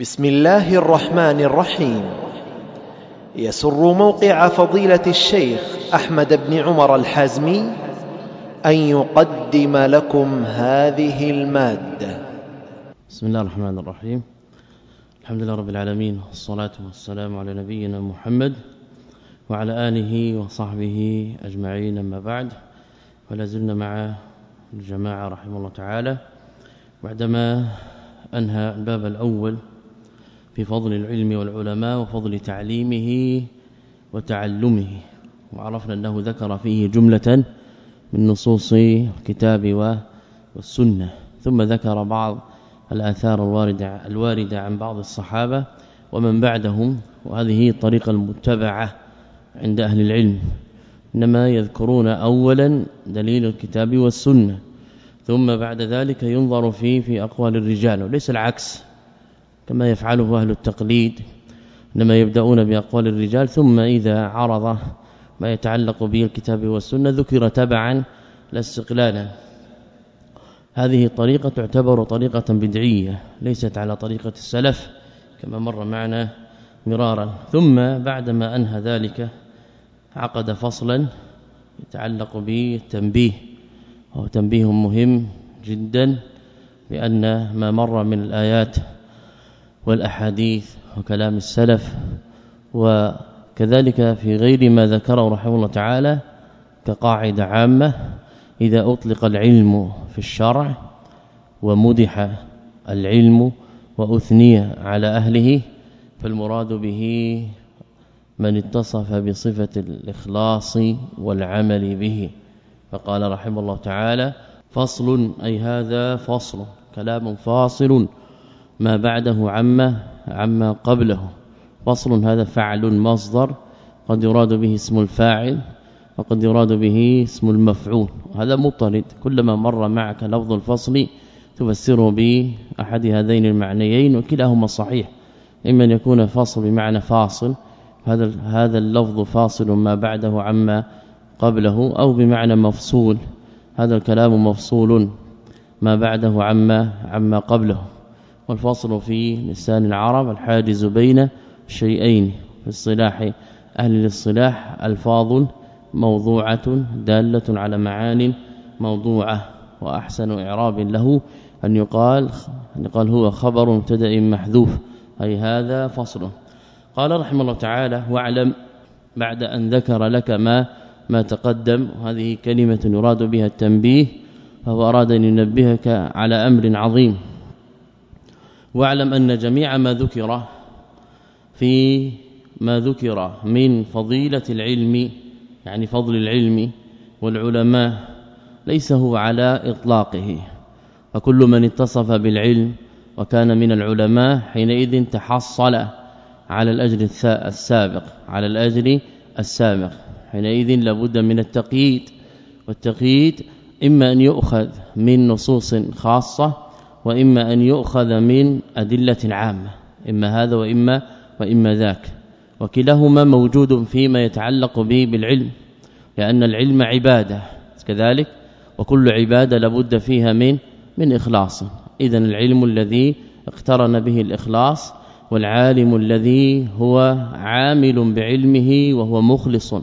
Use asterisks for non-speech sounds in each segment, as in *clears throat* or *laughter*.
بسم الله الرحمن الرحيم. يسر موقع فضيلة الشيخ أحمد بن عمر الحازمي أن يقدم لكم هذه المادة. بسم الله الرحمن الرحيم. الحمد لله رب العالمين والصلاة والسلام على نبينا محمد وعلى آله وصحبه أجمعين أما بعد. ولا زلنا مع الجماعة رحمه الله تعالى. بعدما أنهى الباب الأول في فضل العلم والعلماء وفضل تعليمه وتعلمه. وعرفنا أنه ذكر فيه جملة من نصوص الكتاب والسنة. ثم ذكر بعض الآثار الواردة الواردة عن بعض الصحابة ومن بعدهم. وهذه الطريقة المتبعه عند أهل العلم. إنما يذكرون اولا دليل الكتاب والسنة. ثم بعد ذلك ينظر فيه في أقوال الرجال. وليس العكس. كما يفعله أهل التقليد إنما يبدأون بأقوال الرجال ثم إذا عرض ما يتعلق به الكتاب والسنة ذكر تبعا لا استقلالا هذه الطريقة تعتبر طريقة بدعية ليست على طريقة السلف كما مر معنا مرارا. ثم بعدما أنهى ذلك عقد فصلا يتعلق بالتنبيه وهو تنبيه مهم جدا بأن ما مر من الآيات والأحاديث وكلام السلف وكذلك في غير ما ذكره رحمه الله تعالى كقاعدة عامة إذا أطلق العلم في الشرع ومدح العلم وأثني على أهله فالمراد به من اتصف بصفة الإخلاص والعمل به. فقال رحمه الله تعالى فصل أي هذا فصل كلام فاصل. ما بعده عما عما قبله. فصل هذا فعل مصدر قد يراد به اسم الفاعل وقد يراد به اسم المفعول. وهذا مطرد كلما مر معك لفظ الفصل تفسره بأحد هذين المعنيين وكلاهما صحيح. إما أن يكون فصل بمعنى فاصل هذا هذا اللفظ فاصل ما بعده عما قبله أو بمعنى مفصول هذا الكلام مفصول ما بعده عما عما قبله. والفصل في لسان العرب الحاجز بين شيئين في الصلاح أهل الاصطلاح ألفاظ موضوعة دالة على معان موضوعة وأحسن إعراب له أن يقال أن يقال هو خبر مبتدأ محذوف أي هذا فصل. قال رحمه الله تعالى واعلم بعد أن ذكر لك ما ما تقدم وهذه كلمة يراد بها التنبيه فهو أراد أن ينبهك على أمر عظيم. واعلم أن جميع ما ذكر في ما ذكر من فضيلة العلم يعني فضل العلم والعلماء ليس هو على إطلاقه. فكل من اتصف بالعلم وكان من العلماء حينئذ تحصل على الأجر السابق على الأجر السابق. حينئذ لابد من التقييد والتقييد إما أن يؤخذ من نصوص خاصة وإما أن يؤخذ من أدلة عامة إما هذا وإما وإما ذاك. وكلاهما موجود فيما يتعلق به بالعلم لأن العلم عبادة كذلك وكل عبادة لابد فيها من من إخلاص. اذا العلم الذي اقترن به الإخلاص والعالم الذي هو عامل بعلمه وهو مخلص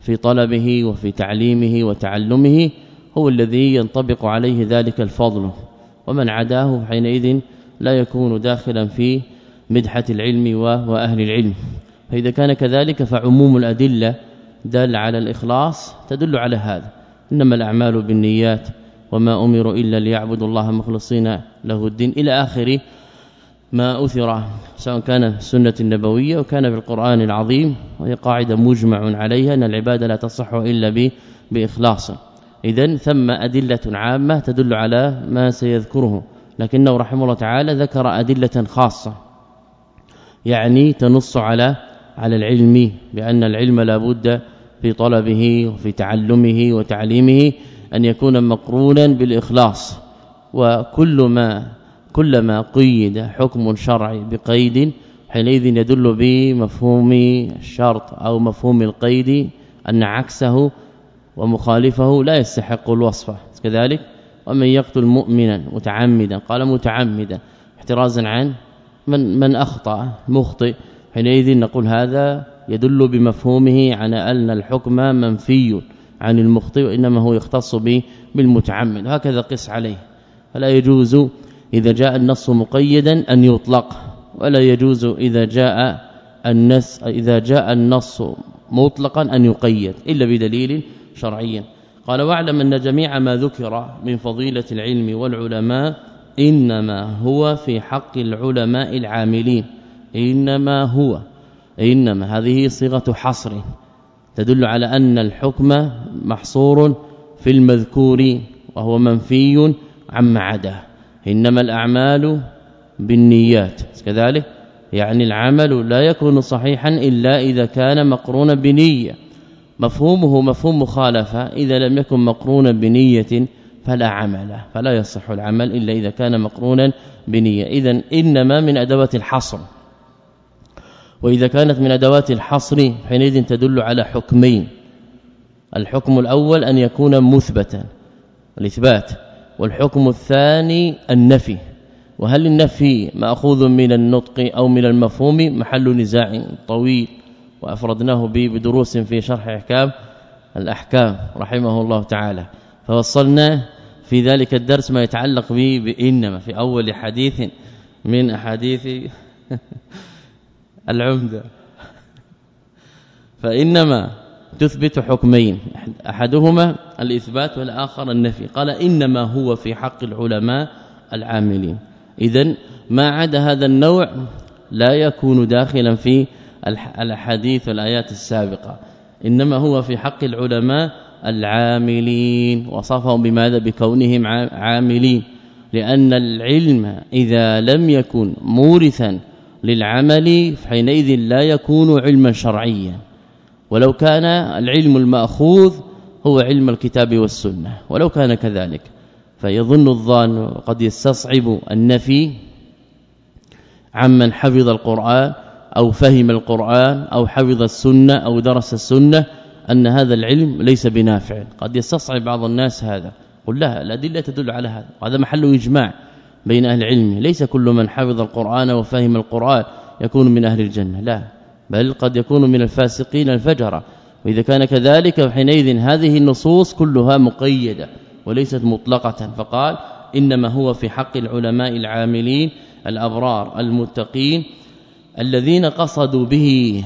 في طلبه وفي تعليمه وتعلمه هو الذي ينطبق عليه ذلك الفضل. ومن عداه حينئذ لا يكون داخلا في مدحة العلم واهل العلم. فإذا كان كذلك فعموم الأدلة دال على الإخلاص تدل على هذا. إنما الأعمال بالنيات وما امروا إلا ليعبدوا الله مخلصين له الدين. إلى آخر ما أثر سواء كان السنة النبوية وكان في القرآن العظيم وهي قاعدة مجمع عليها أن العبادة لا تصح إلا بإخلاص. اذا ثم أدلة عامة تدل على ما سيذكره. لكنه رحمه الله تعالى ذكر أدلة خاصة يعني تنص على على العلم بأن العلم لا بد في طلبه وفي تعلمه وتعليمه أن يكون مقرونا بالإخلاص. وكل ما كلما قيد حكم شرعي بقيد حينئذ يدل بمفهوم الشرط أو مفهوم القيد أن عكسه ومخالفه لا يستحق الوصف كذلك ومن يقتل مؤمنا متعمدا قال متعمدا احترازا عن من من أخطأ مخطئ. حينئذ نقول هذا يدل بمفهومه على أن الحكم منفي عن المخطئ وإنما هو يختص به بالمتعمد. هكذا قس عليه. فلا يجوز إذا جاء النص مقيدا أن يطلق ولا يجوز إذا جاء النص إذا جاء النص مطلقا أن يقيد إلا بدليل شرعي قال واعلم أن جميع ما ذكر من فضيلة العلم والعلماء إنما هو في حق العلماء العاملين. إنما هو إنما هذه صيغة حصر. تدل على أن الحكم محصور في المذكور وهو منفي عما عداه إنما الأعمال بالنيات. كذلك يعني العمل لا يكون صحيحا إلا إذا كان مقرونا بنية. مفهومه مفهوم مخالفة إذا لم يكن مقرونا بنية فلا عمل فلا يصح العمل إلا إذا كان مقرونا بنية. اذا إنما من أدوات الحصر وإذا كانت من أدوات الحصر حينئذ تدل على حكمين. الحكم الأول أن يكون مثبتا الإثبات والحكم الثاني النفي. وهل النفي مأخوذ من النطق أو من المفهوم؟ محل نزاع طويل. وأفردناه به بدروس في شرح إحكام الأحكام رحمه الله تعالى. فوصلنا في ذلك الدرس ما يتعلق به بإنما في أول حديث من أحاديث *laughs* العمدة. فإنما تثبت حكمين أحدهما الإثبات والآخر النفي. قال إنما هو في حق العلماء العاملين. اذا ما عدا هذا النوع لا يكون داخلا في الاحاديث والايات السابقة. إنما هو في حق العلماء العاملين. وصفهم بماذا؟ بكونهم عاملين. لأن العلم إذا لم يكن مورثا للعمل حينئذ لا يكون علما شرعيا. ولو كان العلم المأخوذ هو علم الكتاب والسنة. ولو كان كذلك. فيظن الظان قد يستصعب النفي عمن حفظ القرآن أو فهم القرآن أو حفظ السنة أو درس السنة أن هذا العلم ليس بنافع. قد يستصعب بعض الناس هذا. قل لا الأدلة تدل على هذا. وهذا محل إجماع بين أهل العلم. ليس كل من حفظ القرآن وفهم القرآن يكون من أهل الجنة. لا بل قد يكون من الفاسقين الفجره وإذا كان كذلك حينئذ هذه النصوص كلها مقيدة وليست مطلقة. فقال إنما هو في حق العلماء العاملين الأبرار المتقين الذين قصدوا به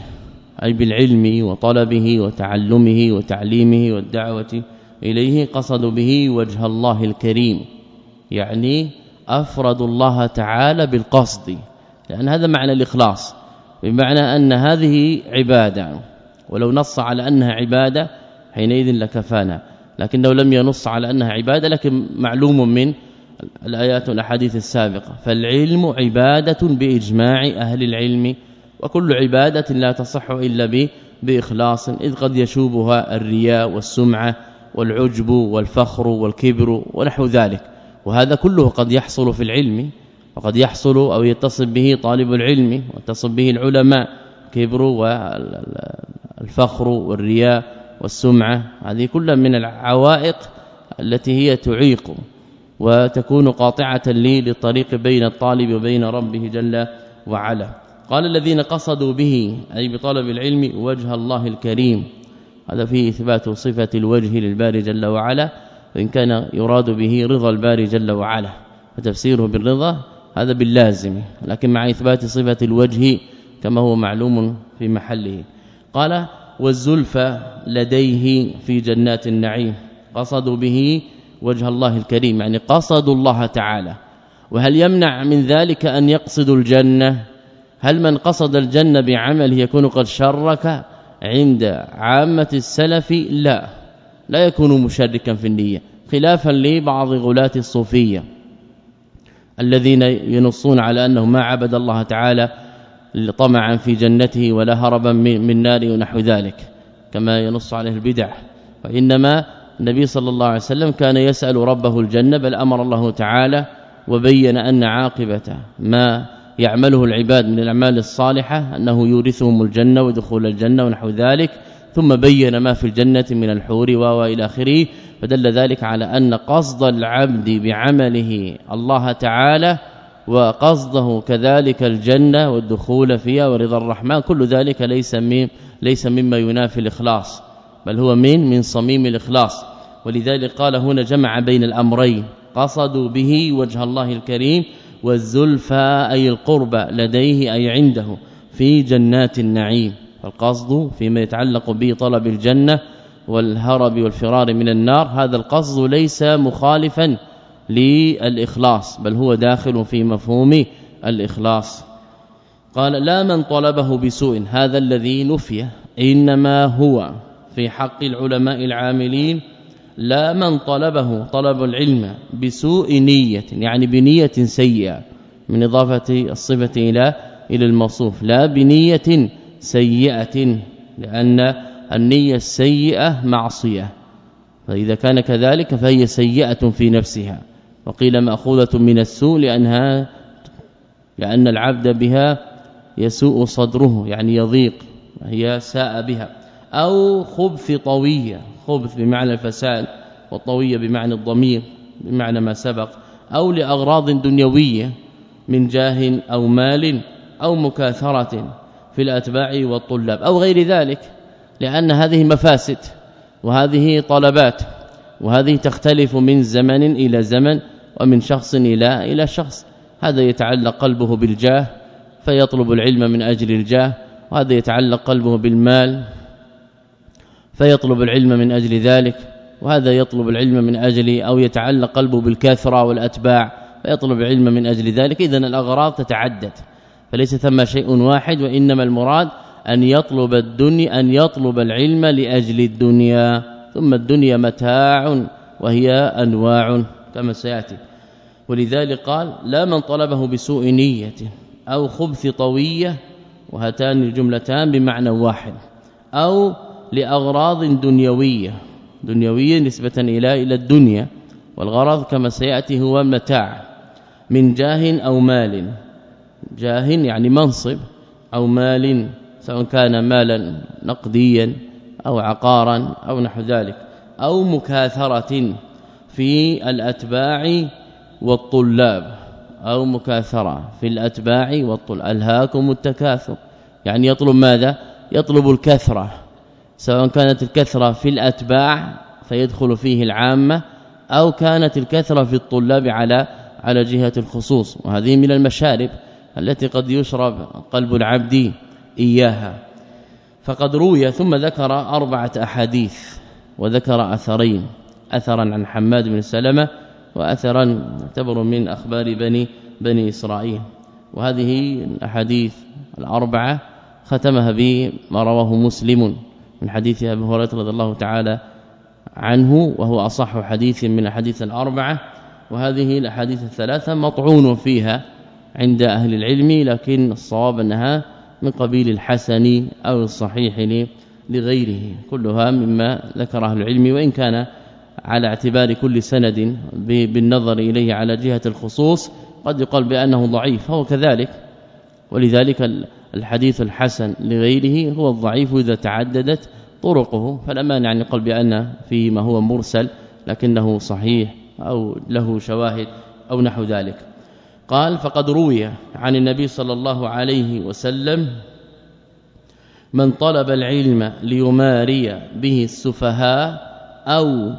أي بالعلم وطلبه وتعلمه وتعليمه والدعوة إليه قصدوا به وجه الله الكريم. يعني افردوا الله تعالى بالقصد. لأن هذا معنى الإخلاص. بمعنى أن هذه عبادة. ولو نص على أنها عبادة حينئذ لكفانا. لكنه لم ينص على أنها عبادة لكن معلوم من الآيات والأحاديث السابقة. فالعلم عبادة بإجماع أهل العلم وكل عبادة لا تصح إلا بإخلاص إذ قد يشوبها الرياء والسمعه والعجب والفخر والكبر ونحو ذلك. وهذا كله قد يحصل في العلم وقد يحصل أو يتصل به طالب العلم ويتصل به العلماء. كبر والفخر والرياء والسمعه هذه كلها من العوائق التي هي تعيق. وتكون قاطعة لي للطريق بين الطالب وبين ربه جل وعلا. قال الذين قصدوا به أي بطلب العلم وجه الله الكريم. هذا فيه إثبات صفة الوجه للباري جل وعلا وإن كان يراد به رضا الباري جل وعلا. فتفسيره بالرضا هذا باللازم لكن مع إثبات صفة الوجه كما هو معلوم في محله. قال والزلفى لديه في جنات النعيم قصدوا به وجه الله الكريم يعني قصدوا الله تعالى. وهل يمنع من ذلك أن يقصدوا الجنة؟ هل من قصد الجنة بعمله يكون قد شرك عند عامة السلف؟ لا. لا يكون مشركا في النية. خلافا لبعض غلاة الصوفية الذين ينصون على أنه ما عبد الله تعالى طمعا في جنته ولا هربا من نار ونحو ذلك كما ينص عليه البدع. وانما النبي صلى الله عليه وسلم كان يسأل ربه الجنة بل أمر الله تعالى وبين أن عاقبة ما يعمله العباد من الأعمال الصالحة أنه يورثهم الجنة ودخول الجنة ونحو ذلك ثم بين ما في الجنة من الحور والى آخره فدل ذلك على أن قصد العبد بعمله الله تعالى وقصده كذلك الجنة والدخول فيها ورضا الرحمن كل ذلك ليس مما ينافي الإخلاص بل هو من من صميم الإخلاص. ولذلك قال هنا جمع بين الأمرين قصدوا به وجه الله الكريم والزلفى أي القرب لديه أي عنده في جنات النعيم. القصد فيما يتعلق به طلب الجنة والهرب والفرار من النار هذا القصد ليس مخالفا للإخلاص بل هو داخل في مفهوم الإخلاص. قال لا من طلبه بسوء هذا الذي نفي إنما هو في حق العلماء العاملين لا من طلبه طلب العلم بسوء نية يعني بنية سيئة من إضافة الصفة إلى إلى الموصوف لا بنية سيئة لأن النية السيئة معصية فإذا كان كذلك فهي سيئة في نفسها وقيل مأخوذة من السوء لأنها لأن العبد بها يسوء صدره يعني يضيق هي ساء بها. أو خبث طوية خبث بمعنى الفساد والطوية بمعنى الضمير بمعنى ما سبق أو لأغراض دنيوية من جاه أو مال أو مكاثرة في الأتباع والطلاب أو غير ذلك لأن هذه مفاسد وهذه طلبات وهذه تختلف من زمن إلى زمن ومن شخص إلى إلى شخص. هذا يتعلق قلبه بالجاه فيطلب العلم من أجل الجاه وهذا يتعلق قلبه بالمال فيطلب العلم من أجل ذلك وهذا يطلب العلم من أجل أو يتعلق قلبه بالكثرة والأتباع فيطلب العلم من أجل ذلك. إذا الأغراض تتعدد فليس ثم شيء واحد وإنما المراد أن يطلب الدنيا أن يطلب العلم لأجل الدنيا ثم الدنيا متاع وهي أنواع كما سيأتي. ولذلك قال لا من طلبه بسوء نية أو خبث طوية وهاتان الجملتان بمعنى واحد أو لأغراض دنيوية. دنيوية نسبة إلى إلى الدنيا. والغرض كما سيأتي هو متاع. من جاه أو مال. جاه يعني منصب أو مال سواء كان مالا نقديا أو عقارا أو نحو ذلك. أو مكاثرة في الأتباع والطلاب. أو مكاثرة في الأتباع والطلاب. ألهاكم التكاثر. يعني يطلب ماذا؟ يطلب الكثرة. سواء كانت الكثرة في الأتباع فيدخل فيه العامة أو كانت الكثرة في الطلاب على على جهة الخصوص. وهذه من المشارب التي قد يشرب قلب العبد إياها. فقد روي ثم ذكر أربعة أحاديث وذكر أثرين. أثرا عن حماد بن سلمة واثرا يعتبر من أخبار بني بني إسرائيل. وهذه الأحاديث الأربعة ختمها بما رواه مسلم. من حديث أبي هريرة رضي الله تعالى عنه وهو أصح حديث من الحديث الأربعة وهذه الأحاديث الثلاثة مطعون فيها عند أهل العلم لكن الصواب أنها من قبيل الحسن أو الصحيح لغيره. كلها مما ذكر أهل العلم وإن كان على اعتبار كل سند بالنظر إليه على جهة الخصوص قد يقال بأنه ضعيف هو كذلك. ولذلك الحديث الحسن لغيره هو الضعيف إذا تعددت طرقه. فلا مانع أن يقال بأن فيه ما هو مرسل لكنه صحيح أو له شواهد أو نحو ذلك. قال فقد روي عن النبي صلى الله عليه وسلم من طلب العلم ليماري به السفهاء أو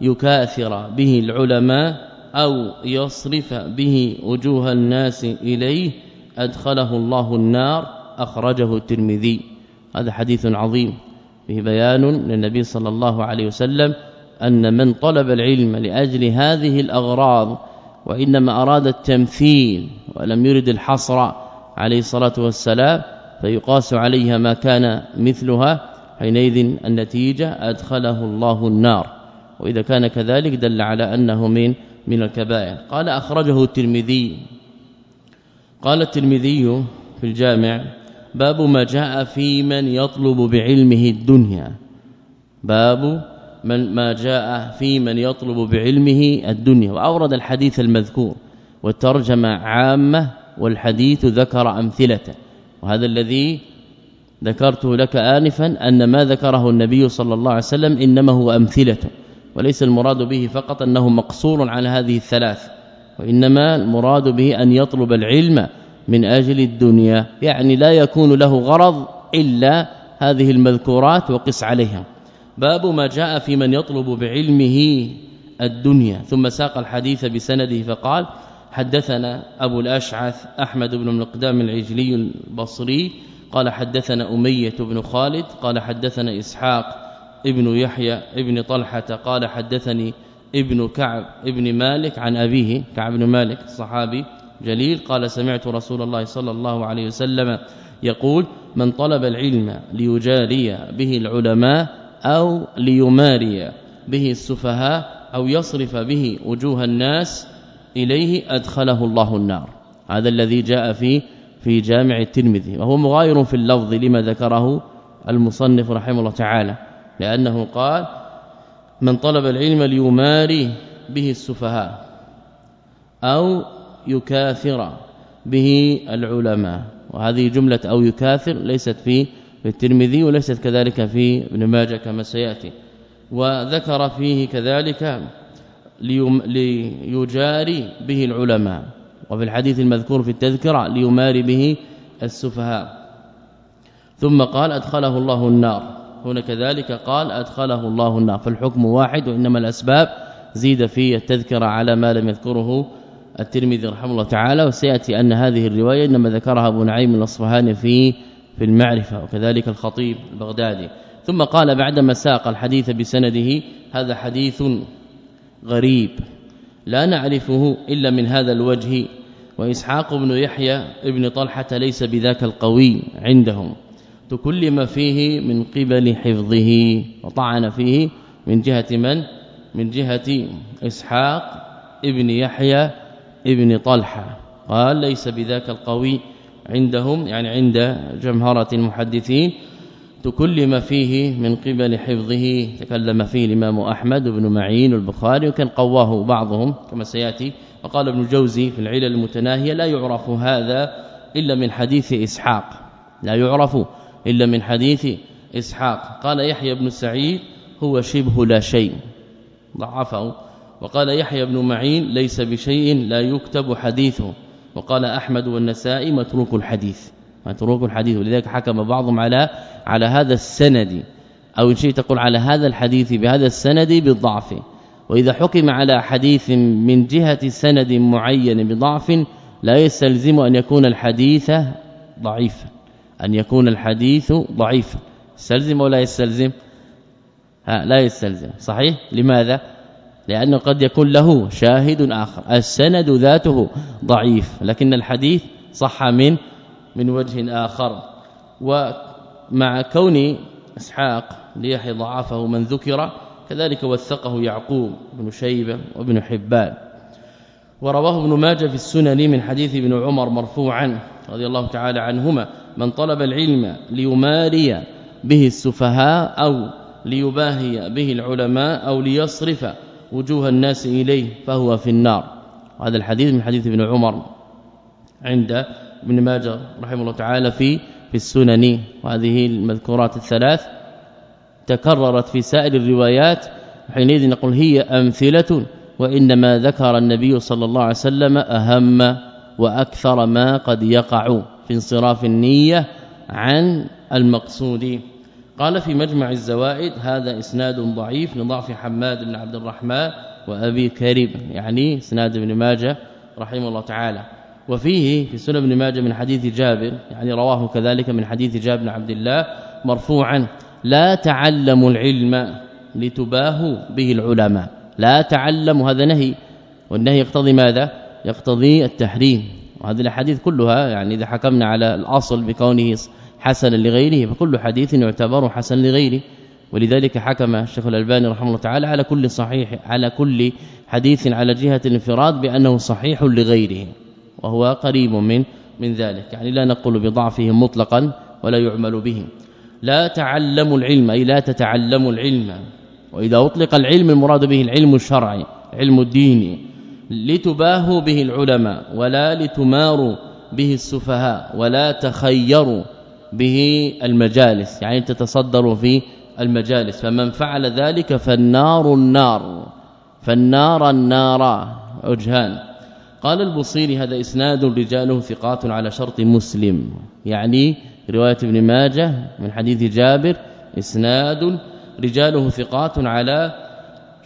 يكاثر به العلماء أو يصرف به وجوه الناس إليه أدخله الله النار أخرجه الترمذي. هذا حديث عظيم. فيه بيان للنبي صلى الله عليه وسلم أن من طلب العلم لأجل هذه الأغراض وإنما أراد التمثيل ولم يرد الحصر عليه الصلاة والسلام فيقاس عليها ما كان مثلها حينئذ النتيجة أدخله الله النار. وإذا كان كذلك دل على أنه من من الكبائر. قال أخرجه الترمذي. قال الترمذي في الجامع باب ما جاء في من يطلب بعلمه الدنيا. باب من ما جاء في من يطلب بعلمه الدنيا. وأورد الحديث المذكور والترجمة عامة والحديث ذكر أمثلة. وهذا الذي ذكرته لك آنفا أن ما ذكره النبي صلى الله عليه وسلم إنما هو أمثلة وليس المراد به فقط أنه مقصور على هذه الثلاث وإنما المراد به أن يطلب العلم من أجل الدنيا يعني لا يكون له غرض إلا هذه المذكورات وقس عليها. باب ما جاء في من يطلب بعلمه الدنيا ثم ساق الحديث بسنده فقال حدثنا أبو الأشعث أحمد بن المقدام العجلي البصري قال حدثنا أمية بن خالد قال حدثنا إسحاق ابن يحيى ابن طلحة قال حدثني ابن كعب ابن مالك عن أبيه كعب بن مالك الصحابي جليل قال سمعت رسول الله صلى الله عليه وسلم يقول من طلب العلم ليجاري به العلماء أو ليماري به السفهاء أو يصرف به وجوه الناس إليه أدخله الله النار. هذا الذي جاء في في جامع الترمذي وهو مغاير في اللفظ لما ذكره المصنف رحمه الله تعالى لأنه قال من طلب العلم ليماري به السفهاء أو يكاثر به العلماء. وهذه جملة أو يكاثر ليست في الترمذي وليست كذلك في ابن ماجه كما سيأتي. وذكر فيه كذلك ليجاري به العلماء. وفي الحديث المذكور في التذكرة ليماري به السفهاء. ثم قال أدخله الله النار. هنا كذلك قال أدخله الله النار. فالحكم واحد وإنما الأسباب زيد في التذكرة على ما لم يذكره الترمذي رحمه الله تعالى وسيأتي أن هذه الرواية إنما ذكرها أبو نعيم الأصفهاني في في المعرفة وكذلك الخطيب البغدادي. ثم قال بعدما ساق الحديث بسنده هذا حديث غريب لا نعرفه إلا من هذا الوجه وإسحاق بن يحيى ابن طلحة ليس بذاك القوي عندهم. تكلم فيه من قبل حفظه وطعن فيه من جهة من؟ من جهة إسحاق ابن يحيى ابن طلحة. قال ليس بذاك القوي عندهم يعني عند جمهرة المحدثين تكلم فيه من قبل حفظه. تكلم فيه الإمام أحمد بن معين والبخاري وكان قواه بعضهم كما سيأتي. وقال ابن الجوزي في العلل المتناهية لا يعرف هذا إلا من حديث إسحاق. لا يعرف إلا من حديث إسحاق. قال يحيى بن سعيد هو شبه لا شيء. ضعفه. وقال يحيى بن معين ليس بشيء لا يكتب حديثه. وقال أحمد والنسائي متروك الحديث. متروك الحديث. ولذلك حكم بعضهم على على هذا السند. أو إن شئت تقول على هذا الحديث بهذا السند بالضعف وإذا حكم على حديث من جهة سند معين بضعف لا يستلزم أن يكون الحديث ضعيفا أن يكون الحديث ضعيفا يستلزم ولا يستلزم؟ لا يستلزم. صحيح؟ لماذا؟ لأنه قد يكون له شاهد آخر. السند ذاته ضعيف لكن الحديث صح من من وجه آخر. ومع كون إسحاق ليحيى ضعفه من ذكر كذلك وثقه يعقوب بن شيبة وابن حبان. ورواه ابن ماجه في السنن من حديث ابن عمر مرفوعا رضي الله تعالى عنهما من طلب العلم ليماري به السفهاء أو ليباهي به العلماء أو ليصرف وجوه الناس إليه فهو في النار. هذا الحديث من حديث ابن عمر عند ابن ماجه رحمه الله تعالى في في السنن. وهذه المذكورات الثلاث تكررت في سائر الروايات. حينئذ نقول هي أمثلة وإنما ذكر النبي صلى الله عليه وسلم أهم وأكثر ما قد يقع في انصراف النية عن المقصود. قال في مجمع الزوائد هذا إسناد ضعيف لضعف حماد بن عبد الرحمن وأبي كريب يعني إسناد ابن ماجه رحمه الله تعالى. وفيه في سنن ابن ماجه من حديث جابر يعني رواه كذلك من حديث جابر بن عبد الله مرفوعا لا تعلموا العلم لتباهوا به العلماء. لا تعلموا هذا نهي. والنهي يقتضي ماذا؟ يقتضي التحريم. وهذه الأحاديث كلها يعني إذا حكمنا على الأصل بكونه حسنا لغيره فكل حديث يعتبر حسن لغيره. ولذلك حكم الشيخ الألباني رحمه الله تعالى على كل صحيح على كل حديث على جهة الانفراد بأنه صحيح لغيره وهو قريب من من ذلك. يعني لا نقول بضعفه مطلقا ولا يعمل به لا تعلموا العلم أي لا تتعلموا العلم. وإذا أطلق العلم المراد به العلم الشرعي علم الدين لتباهوا به العلماء ولا لتماروا به السفهاء ولا تخيروا به المجالس يعني تتصدروا في المجالس. فمن فعل ذلك فالنار النار فالنار النار وجهان قال البصيري هذا إسناد رجاله ثقات على شرط مسلم. يعني رواية ابن ماجه من حديث جابر إسناد رجاله ثقات على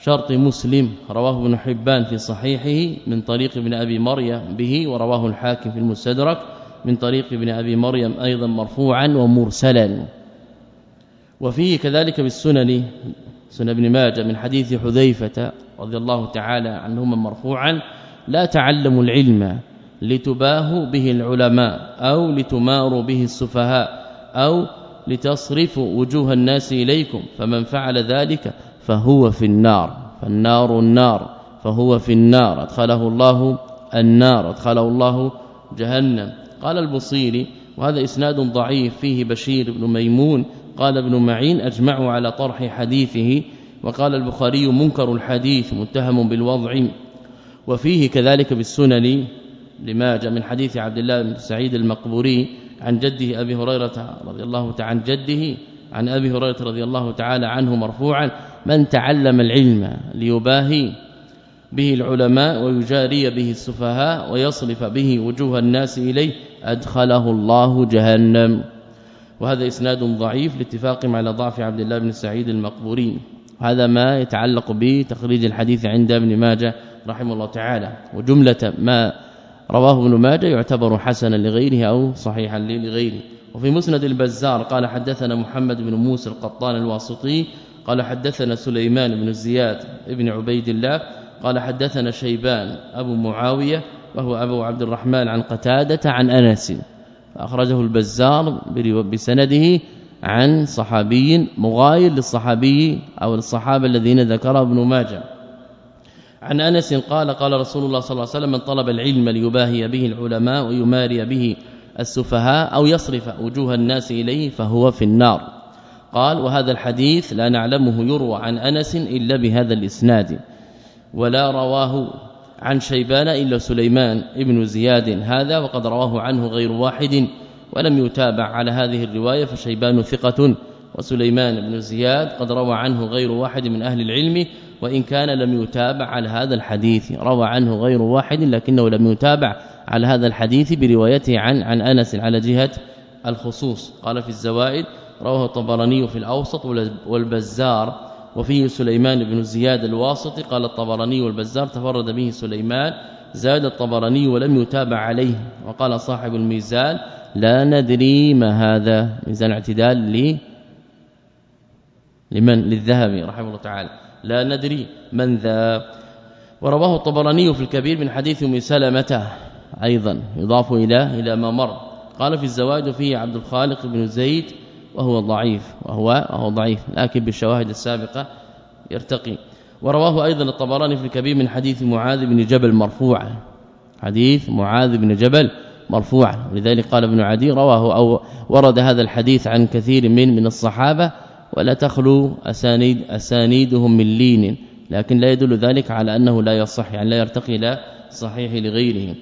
شرط مسلم. رواه ابن حبان في صحيحه من طريق ابن أبي مريم به ورواه الحاكم في المستدرك. من طريق ابن أبي مريم أيضا مرفوعا ومرسلا. وفيه كذلك بالسنن سنن ابن ماجه من حديث حذيفة رضي الله تعالى عنهما مرفوعا لا تعلموا العلم لتباهوا به العلماء أو لتماروا به السفهاء أو لتصرفوا وجوه الناس إليكم فمن فعل ذلك فهو في النار فالنار النار فهو في النار أدخله الله النار أدخله الله جهنم. قال البصيري وهذا إسناد ضعيف فيه بشير بن ميمون قال ابن معين أجمعوا على طرح حديثه وقال البخاري منكر الحديث متهم بالوضع وفيه كذلك بالسنن لما جاء من حديث عبد الله بن سعيد المقبوري عن جده أبي هريرة رضي الله تعالى عن جده عن أبي هريرة رضي الله تعالى عنه مرفوعا من تعلم العلم ليباهي به العلماء ويجاري به السفهاء ويصرف به وجوه الناس إليه أدخله الله جهنم. وهذا إسناد ضعيف لاتفاق على ضعف عبد الله بن سعيد المقبوري. هذا ما يتعلق بتخريج الحديث عند ابن ماجه رحمه الله تعالى. وجملة ما رواه ابن ماجه يعتبر حسنا لغيره أو صحيحا لغيره. وفي مسند البزار قال حدثنا محمد بن موسى القطان الواسطي قال حدثنا سليمان بن زياد ابن عبيد الله قال حدثنا شيبان أبو معاوية وهو أبو عبد الرحمن عن قتادة عن أنس أخرجه البزار بسنده عن صحابي مغاير للصحابي أو الصحابه الذين ذكره ابن ماجه. عن أنس قال قال رسول الله صلى الله عليه وسلم من طلب العلم ليباهي به العلماء ويماري به السفهاء أو يصرف وجوه الناس إليه فهو في النار. قال وهذا الحديث لا نعلمه يروى عن أنس إلا بهذا الإسناد ولا رواه عن شيبان إلا سليمان ابن زياد. هذا وقد رواه عنه غير واحد ولم يتابع على هذه الرواية فشيبان ثقة وسليمان بن زياد قد روى عنه غير واحد من أهل العلم وإن كان لم يتابع على هذا الحديث. روى عنه غير واحد لكنه لم يتابع على هذا الحديث بروايته عن عن أنس على جهة الخصوص. قال في الزوائد رواه الطبراني في الأوسط والبزار وفيه سليمان بن زياد الواسطي قال الطبراني والبزار تفرد به سليمان زاد الطبراني ولم يتابع عليه وقال صاحب الميزان لا ندري ما هذا ميزان اعتدال لي لمن؟ للذهبي رحمه الله تعالى. لا ندري من ذا. ورواه الطبراني في الكبير من حديث أم سلمة أيضا يضاف إلى إلى ما مر. قال في الزواج فيه عبد الخالق بن زيد وهو ضعيف وهو وهو ضعيف لكن بالشواهد السابقة يرتقي. ورواه أيضا الطبراني في الكبير من حديث معاذ بن جبل مرفوعا. حديث معاذ بن جبل مرفوعا. ولذلك قال ابن عدي رواه أو ورد هذا الحديث عن كثير من من الصحابة ولا تخلو اسانيد أسانيدهم من لين. لكن لا يدل ذلك على أنه لا يصح يعني لا يرتقي إلى صحيح لغيره.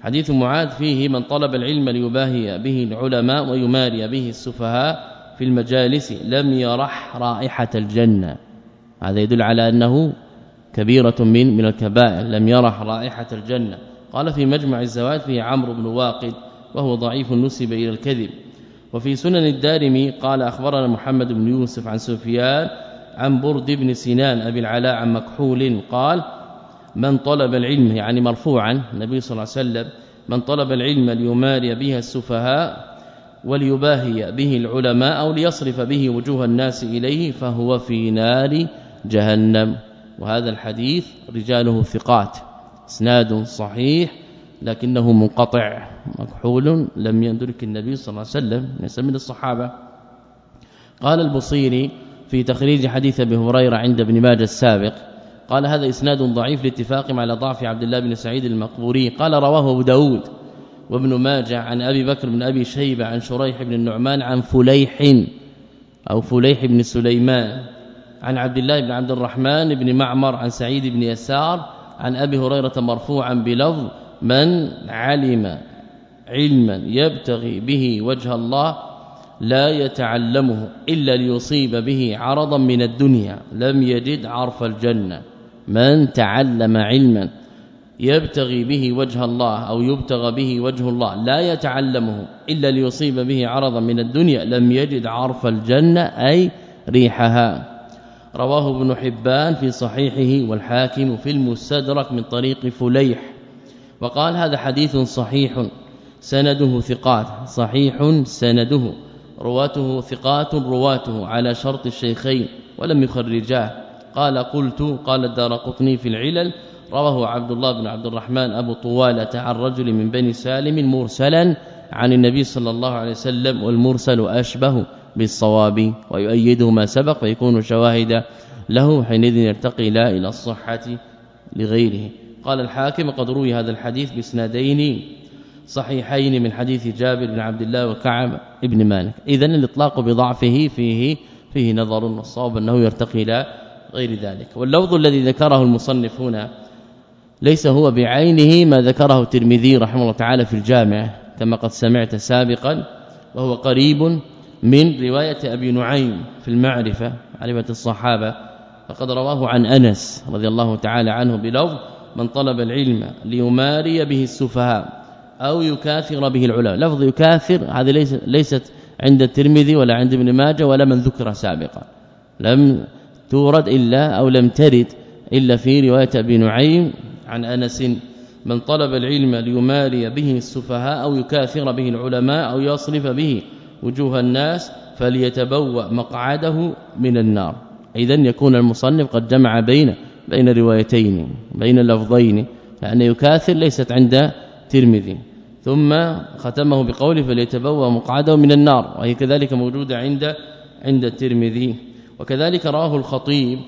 حديث معاذ فيه من طلب العلم ليباهي به العلماء ويماري به السفهاء في المجالس لم يرح رائحة الجنة. هذا يدل على أنه كبيرة من من الكبائر لم يرح رائحة الجنة. قال في مجمع الزواد فيه عمرو بن واقد وهو ضعيف نسب إلى الكذب. وفي سنن الدارمي قال أخبرنا محمد بن يوسف عن سفيان عن برد بن سنان أبي العلاء عن مكحول قال من طلب العلم يعني مرفوعا النبي صلى الله عليه وسلم من طلب العلم ليماري بها السفهاء وليباهي به العلماء أو ليصرف به وجوه الناس إليه فهو في نار جهنم. وهذا الحديث رجاله ثقات إسناد صحيح لكنه منقطع مكحول لم يدرك النبي صلى الله عليه وسلم ليس من الصحابة. قال البصيري في تخريج حديث أبي هريرة عند ابن ماجه السابق قال هذا إسناد ضعيف لاتفاق على ضعف عبد الله بن سعيد المقبوري قال رواه أبو داود. وابن ماجه عن أبي بكر بن أبي شيبة عن شريح بن النعمان عن فليح أو فليح بن سليمان عن عبد الله بن عبد الرحمن بن معمر عن سعيد بن يسار عن أبي هريرة مرفوعا بلفظ من علم علما يبتغي به وجه الله لا يتعلمه إلا ليصيب به عرضا من الدنيا. لم يجد عرف الجنة. من تعلم علما يبتغي به وجه الله أو يبتغى به وجه الله لا يتعلمه إلا ليصيب به عرضا من الدنيا لم يجد عرف الجنة أي ريحها. رواه ابن حبان في صحيحه والحاكم في المستدرك من طريق فليح. وقال هذا حديث صحيح سنده ثقات صحيح سنده. رواته ثقات رواته على شرط الشيخين ولم يخرجاه. قال قلت قال الدارقطني في العلل رواه عبد الله بن عبد الرحمن أبو طوالة عن رجل من بني سالم مرسلا عن النبي صلى الله عليه وسلم والمرسل أشبه بالصواب ويؤيده ما سبق فيكون شواهد له حينئذ يرتقي لا إلى الصحة لغيره. قال الحاكم قد روي هذا الحديث بإسنادين صحيحين من حديث جابر بن عبد الله وكعب ابن مالك. اذا الإطلاق بضعفه فيه فيه نظر والصواب أنه يرتقي إلى غير ذلك. واللفظ الذي ذكره المصنف هنا ليس هو بعينه ما ذكره الترمذي رحمه الله تعالى في الجامع كما قد سمعت سابقا وهو قريب من رواية أبي نعيم في المعرفة معرفه الصحابة. فقد رواه عن أنس رضي الله تعالى عنه بلفظ من طلب العلم ليماري به السفهاء أو يكاثر به العلماء. لفظ يكاثر هذه ليست ليست عند الترمذي ولا عند ابن ماجه ولا من ذكر سابقا. لم تورد إلا أو لم ترد إلا في رواية أبي نعيم عن أنس من طلب العلم ليماري به السفهاء أو يكاثر به العلماء أو يصرف به وجوه الناس فليتبوأ مقعده من النار. اذا يكون المصنف قد جمع بين بين روايتين بين اللفظين لأن يكاثر ليست عند ترمذي. ثم ختمه بقوله فليتبوأ مقعده من النار وهي كذلك موجودة عند عند الترمذي. وكذلك رواه الخطيب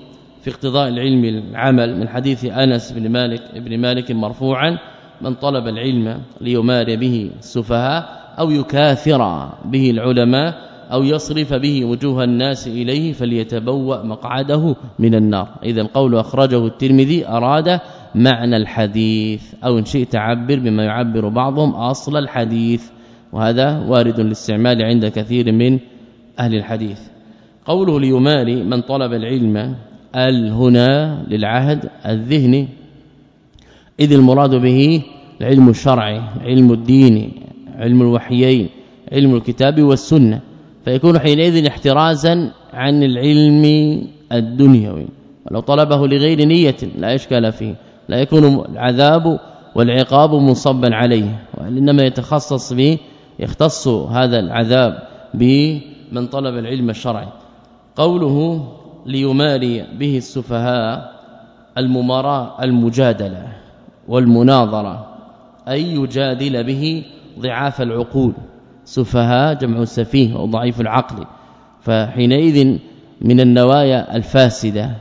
في اقتضاء العلم العمل من حديث أنس بن مالك ابن مالك مرفوعا من طلب العلم ليمار به السفهاء أو يكاثر به العلماء أو يصرف به وجوه الناس إليه فليتبوأ مقعده من النار. اذا القول أخرجه الترمذي أراد معنى الحديث أو إن شئت تعبر بما يعبر بعضهم أصل الحديث وهذا وارد للاستعمال عند كثير من أهل الحديث. قوله ليماري من طلب العلم ال هنا للعهد الذهني. إذ المراد به العلم الشرعي علم الدين علم الوحيين علم الكتاب والسنة. فيكون حينئذ احترازا عن العلم الدنيوي. ولو طلبه لغير نية لا إشكال فيه. لا يكون العذاب والعقاب منصبا عليه. وإنما يتخصص به يختص هذا العذاب بمن طلب العلم الشرعي. قوله ليماري به السفهاء المماراة المجادلة والمناظرة أي يجادل به ضعاف العقول. سفهاء جمع سفيه وضعيف العقل. فحينئذ من النوايا الفاسدة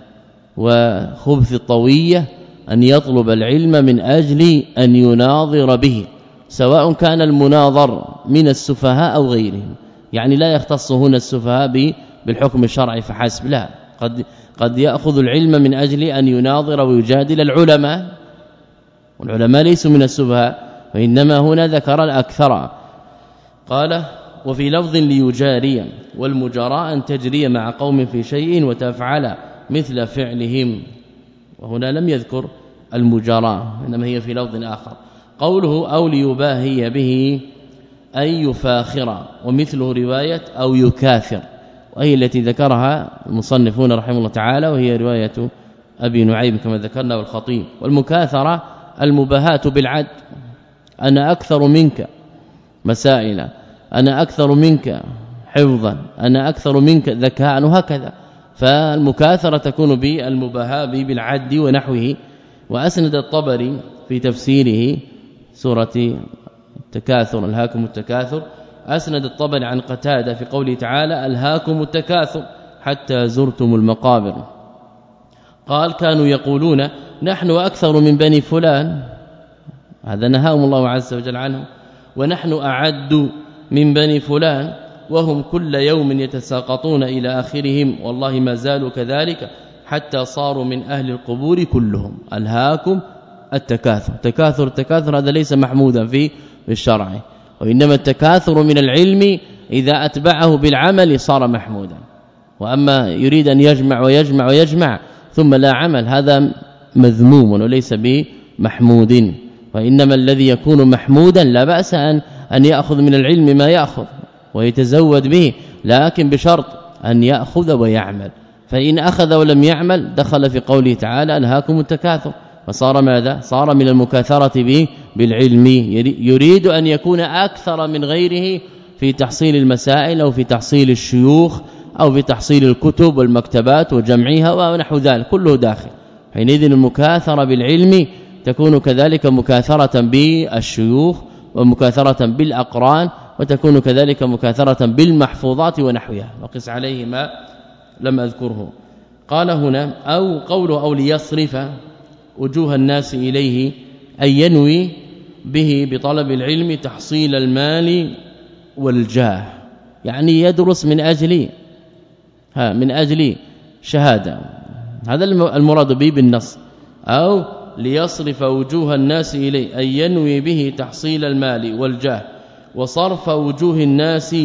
وخبث الطوية أن يطلب العلم من أجل أن يناظر به سواء كان المناظر من السفهاء أو غيرهم. يعني لا يختص هنا السفهاء بالحكم الشرعي فحسب لا. قد قد يأخذ العلم من أجل أن يناظر ويجادل العلماء. والعلماء ليسوا من السفهاء وانما هنا ذكر الأكثر. قال وفي لفظ ليجاري والمجاراة أن تجري مع قوم في شيء وتفعل مثل فعلهم. وهنا لم يذكر المجاراة إنما هي في لفظ آخر. قوله أو ليباهي به أي يفاخر. ومثله رواية أو يكاثر. وهي التي ذكرها المصنفون رحمه الله تعالى وهي رواية أبي نعيم كما ذكرنا والخطيب. والمكاثرة المباهاة بالعد. أنا أكثر منك مسائل. أنا أكثر منك حفظا. أنا أكثر منك ذكاء وهكذا. فالمكاثرة تكون بالمباهاة بالعد ونحوه. وأسند الطبري في تفسيره سورة التكاثر الهاكم التكاثر. أسند الطبري عن قتادة في قوله تعالى ألهاكم التكاثر حتى زرتم المقابر. قال كانوا يقولون نحن أكثر من بني فلان. هذا نهاهم الله عز وجل عنه ونحن أعد من بني فلان وهم كل يوم يتساقطون إلى آخرهم. والله ما زالوا كذلك حتى صاروا من أهل القبور كلهم. ألهاكم التكاثر. تكاثر التكاثر هذا ليس محمودا في الشرع. وإنما التكاثر من العلم إذا أتبعه بالعمل صار محمودا. وأما يريد أن يجمع ويجمع ويجمع ثم لا عمل هذا مذموم وليس به محمود وإنما الذي يكون محمودا لا بأس ان أن يأخذ من العلم ما يأخذ ويتزود به لكن بشرط أن يأخذ ويعمل. فإن أخذ ولم يعمل دخل في قوله تعالى أنهاكم التكاثر. فصار ماذا؟ صار من المكاثرة به بالعلم. يريد أن يكون أكثر من غيره في تحصيل المسائل أو في تحصيل الشيوخ أو في تحصيل الكتب والمكتبات وجمعها ونحو ذلك كله داخل. حينئذ المكاثرة بالعلم تكون كذلك مكاثرة بالشيوخ ومكاثرة بالأقران وتكون كذلك مكاثرة بالمحفوظات ونحوها. وقس عليه ما لم أذكره. قال هنا أو قوله أو ليصرف وجوه الناس إليه أي ينوي به بطلب العلم تحصيل المال والجاه. يعني يدرس من أجل ها من أجل شهادة. هذا المراد به بالنص. أو ليصرف وجوه الناس إليه اي ينوي به تحصيل المال والجاه. وصرف وجوه الناس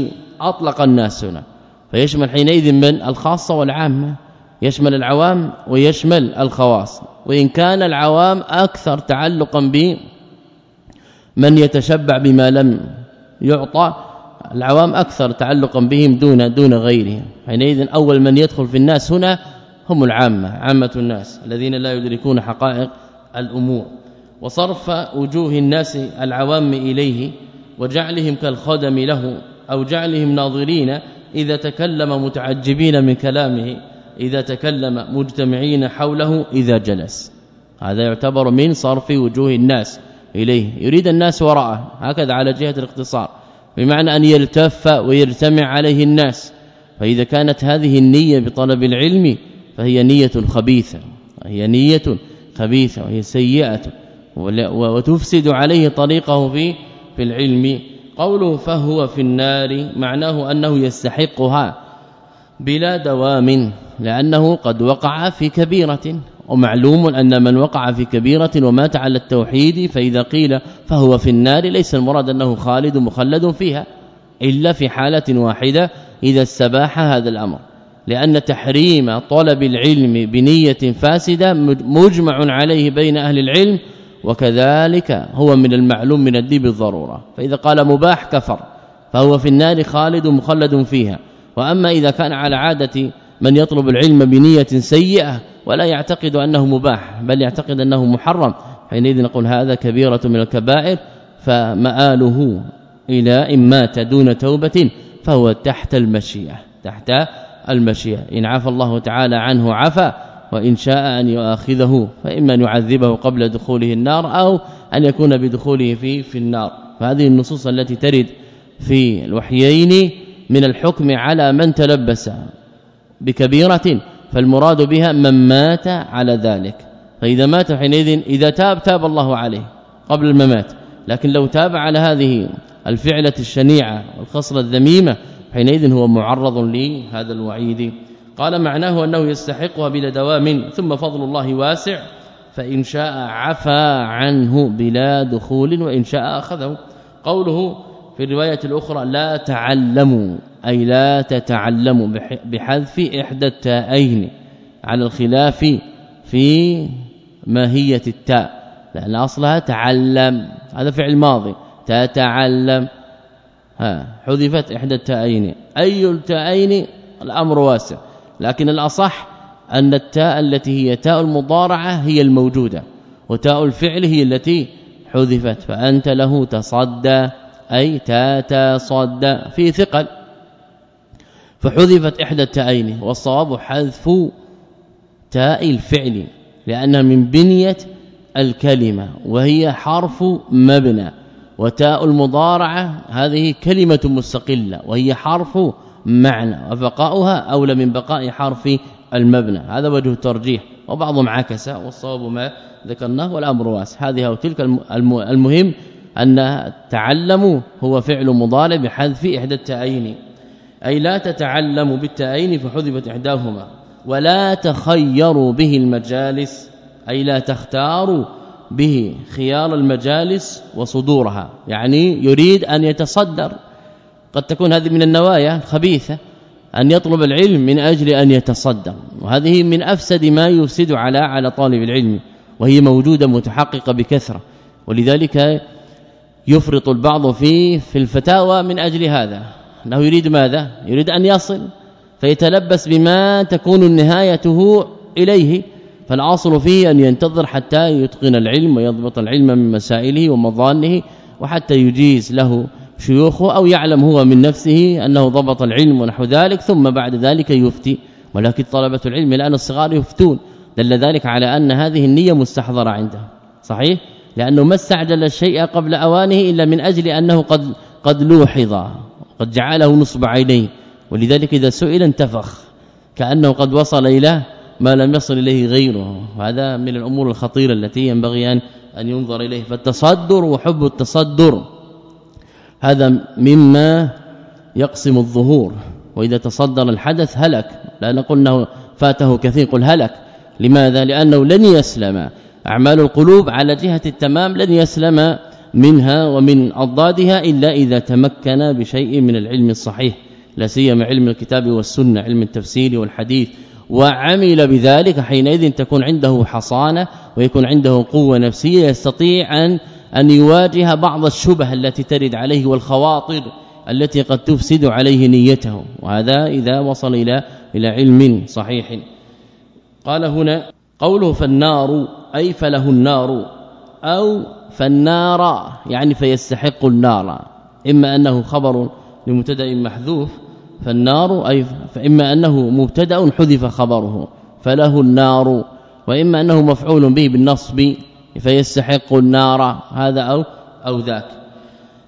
أطلق الناس هنا. فيشمل حينئذ من الخاصة والعامة. يشمل العوام ويشمل الخواص. وإن كان العوام أكثر تعلقا ب من يتشبع بما لم يعطى العوام أكثر تعلقا بهم دون دون غيرهم. حينئذ أول من يدخل في الناس هنا هم العامة عامة الناس الذين لا يدركون حقائق الأمور. وصرف وجوه الناس العوام إليه وجعلهم كالخدم له أو جعلهم ناظرين إذا تكلم متعجبين من كلامه إذا تكلم مجتمعين حوله إذا جلس. هذا يعتبر من صرف وجوه الناس إليه. يريد الناس وراءه. هكذا على جهة الاختصار بمعنى أن يلتف ويرتمع عليه الناس. فإذا كانت هذه النية بطلب العلم فهي نية خبيثة. هي نية خبيثة وهي سيئة. وتفسد عليه طريقه في في العلم. قوله فهو في النار معناه أنه يستحقها. بلا دوام لأنه قد وقع في كبيرة ومعلوم أن من وقع في كبيرة ومات على التوحيد فإذا قيل فهو في النار ليس المراد أنه خالد مخلد فيها إلا في حالة واحدة إذا استباح هذا الأمر. لأن تحريم طلب العلم بنية فاسدة مجمع عليه بين أهل العلم وكذلك هو من المعلوم من الدين بالضروره فإذا قال مباح كفر فهو في النار خالد مخلد فيها. وأما إذا كان على عادة من يطلب العلم بنية سيئة ولا يعتقد أنه مباح بل يعتقد أنه محرم حينئذ نقول هذا كبيرة من الكبائر فمآله إلى إن مات دون توبة فهو تحت المشيئة تحت المشيئة. إن عفى الله تعالى عنه عفى وإن شاء أن يؤاخذه فإما أن يعذبه قبل دخوله النار أو أن يكون بدخوله في في النار. فهذه النصوص التي ترد في الوحيين من الحكم على من تلبس بكبيرة فالمراد بها من مات على ذلك. فإذا مات حينئذ إذا تاب تاب الله عليه قبل الممات. لكن لو تاب على هذه الفعلة الشنيعة والخصلة الذميمة حينئذ هو معرض لهذا الوعيد. قال معناه أنه يستحقها بلا دوام ثم فضل الله واسع فإن شاء عفى عنه بلا دخول وإن شاء أخذه. قوله في الرواية الأخرى لا تعلموا أي لا تتعلموا بحذف إحدى التائين على الخلاف في ماهية التاء لأن أصلها تعلم هذا فعل ماضي تتعلم. ها حذفت إحدى التائين أي التائين الأمر واسع لكن الأصح أن التاء التي هي تاء المضارعة هي الموجودة وتاء الفعل هي التي حذفت فأنت له تصدى. أي تتصدى في ثقل. فحذفت إحدى التاءين والصواب حذف تاء الفعل لانها من بنيه الكلمة وهي حرف مبنى. وتاء المضارعة هذه كلمة مستقلة وهي حرف معنى وبقاؤها أولى من بقاء حرف المبنى. هذا وجه الترجيح وبعضهم عكس والصواب ما ذكرناه والأمر واسع. هذه أو تلك المهم أن تعلموا هو فعل مضارع بحذف إحدى التايين أي لا تتعلم بالتايين فحذفت إحداهما ولا تخيروا به المجالس أي لا تختاروا به خيار المجالس وصدورها. يعني يريد أن يتصدر. قد تكون هذه من النوايا الخبيثة أن يطلب العلم من أجل أن يتصدر. وهذه من أفسد ما يفسد على على طالب العلم وهي موجودة متحققة بكثرة. ولذلك يفرط البعض فيه في الفتاوى من أجل هذا. أنه يريد ماذا؟ يريد أن يصل فيتلبس بما تكون نهايته إليه. فالاصل فيه أن ينتظر حتى يتقن العلم ويضبط العلم من مسائله ومظانه وحتى يجيز له شيوخه أو يعلم هو من نفسه أنه ضبط العلم ونحو ذلك ثم بعد ذلك يفتي. ولكن طلبة العلم الآن الصغار يفتون. دل ذلك على أن هذه النية مستحضرة عنده. صحيح؟ لأنه ما استعجل الشيء قبل أوانه إلا من أجل أنه قد قد لوحظ قد جعله نصب عينيه. ولذلك إذا سئل انتفخ كأنه قد وصل إلى ما لم يصل إليه غيره. وهذا من الأمور الخطيرة التي ينبغي ان أن ينظر إليه. فالتصدر وحب التصدر هذا مما يقسم الظهور. وإذا تصدر الحدث هلك. لا نقول إنه فاته كثير قل هلك لماذا؟ لأنه لن يسلم. أعمال القلوب على جهة التمام لن يسلم منها ومن أضدادها إلا إذا تمكن بشيء من العلم الصحيح لا سيما علم الكتاب والسنة علم التفسير والحديث. وعمل بذلك حينئذ تكون عنده حصانة ويكون عنده قوة نفسية يستطيع أن أن يواجه بعض الشبه التي ترد عليه والخواطر التي قد تفسد عليه نيته. وهذا إذا وصل إلى إلى علم صحيح. قال هنا قوله فالنار أي فله النار أو فالنار يعني فيستحق النار. إما أنه خبر لمبتدأ محذوف فالنار أي فإما أنه مبتدأ حذف خبره فله النار. وإما أنه مفعول به بالنصب فيستحق النار هذا أو أو ذاك.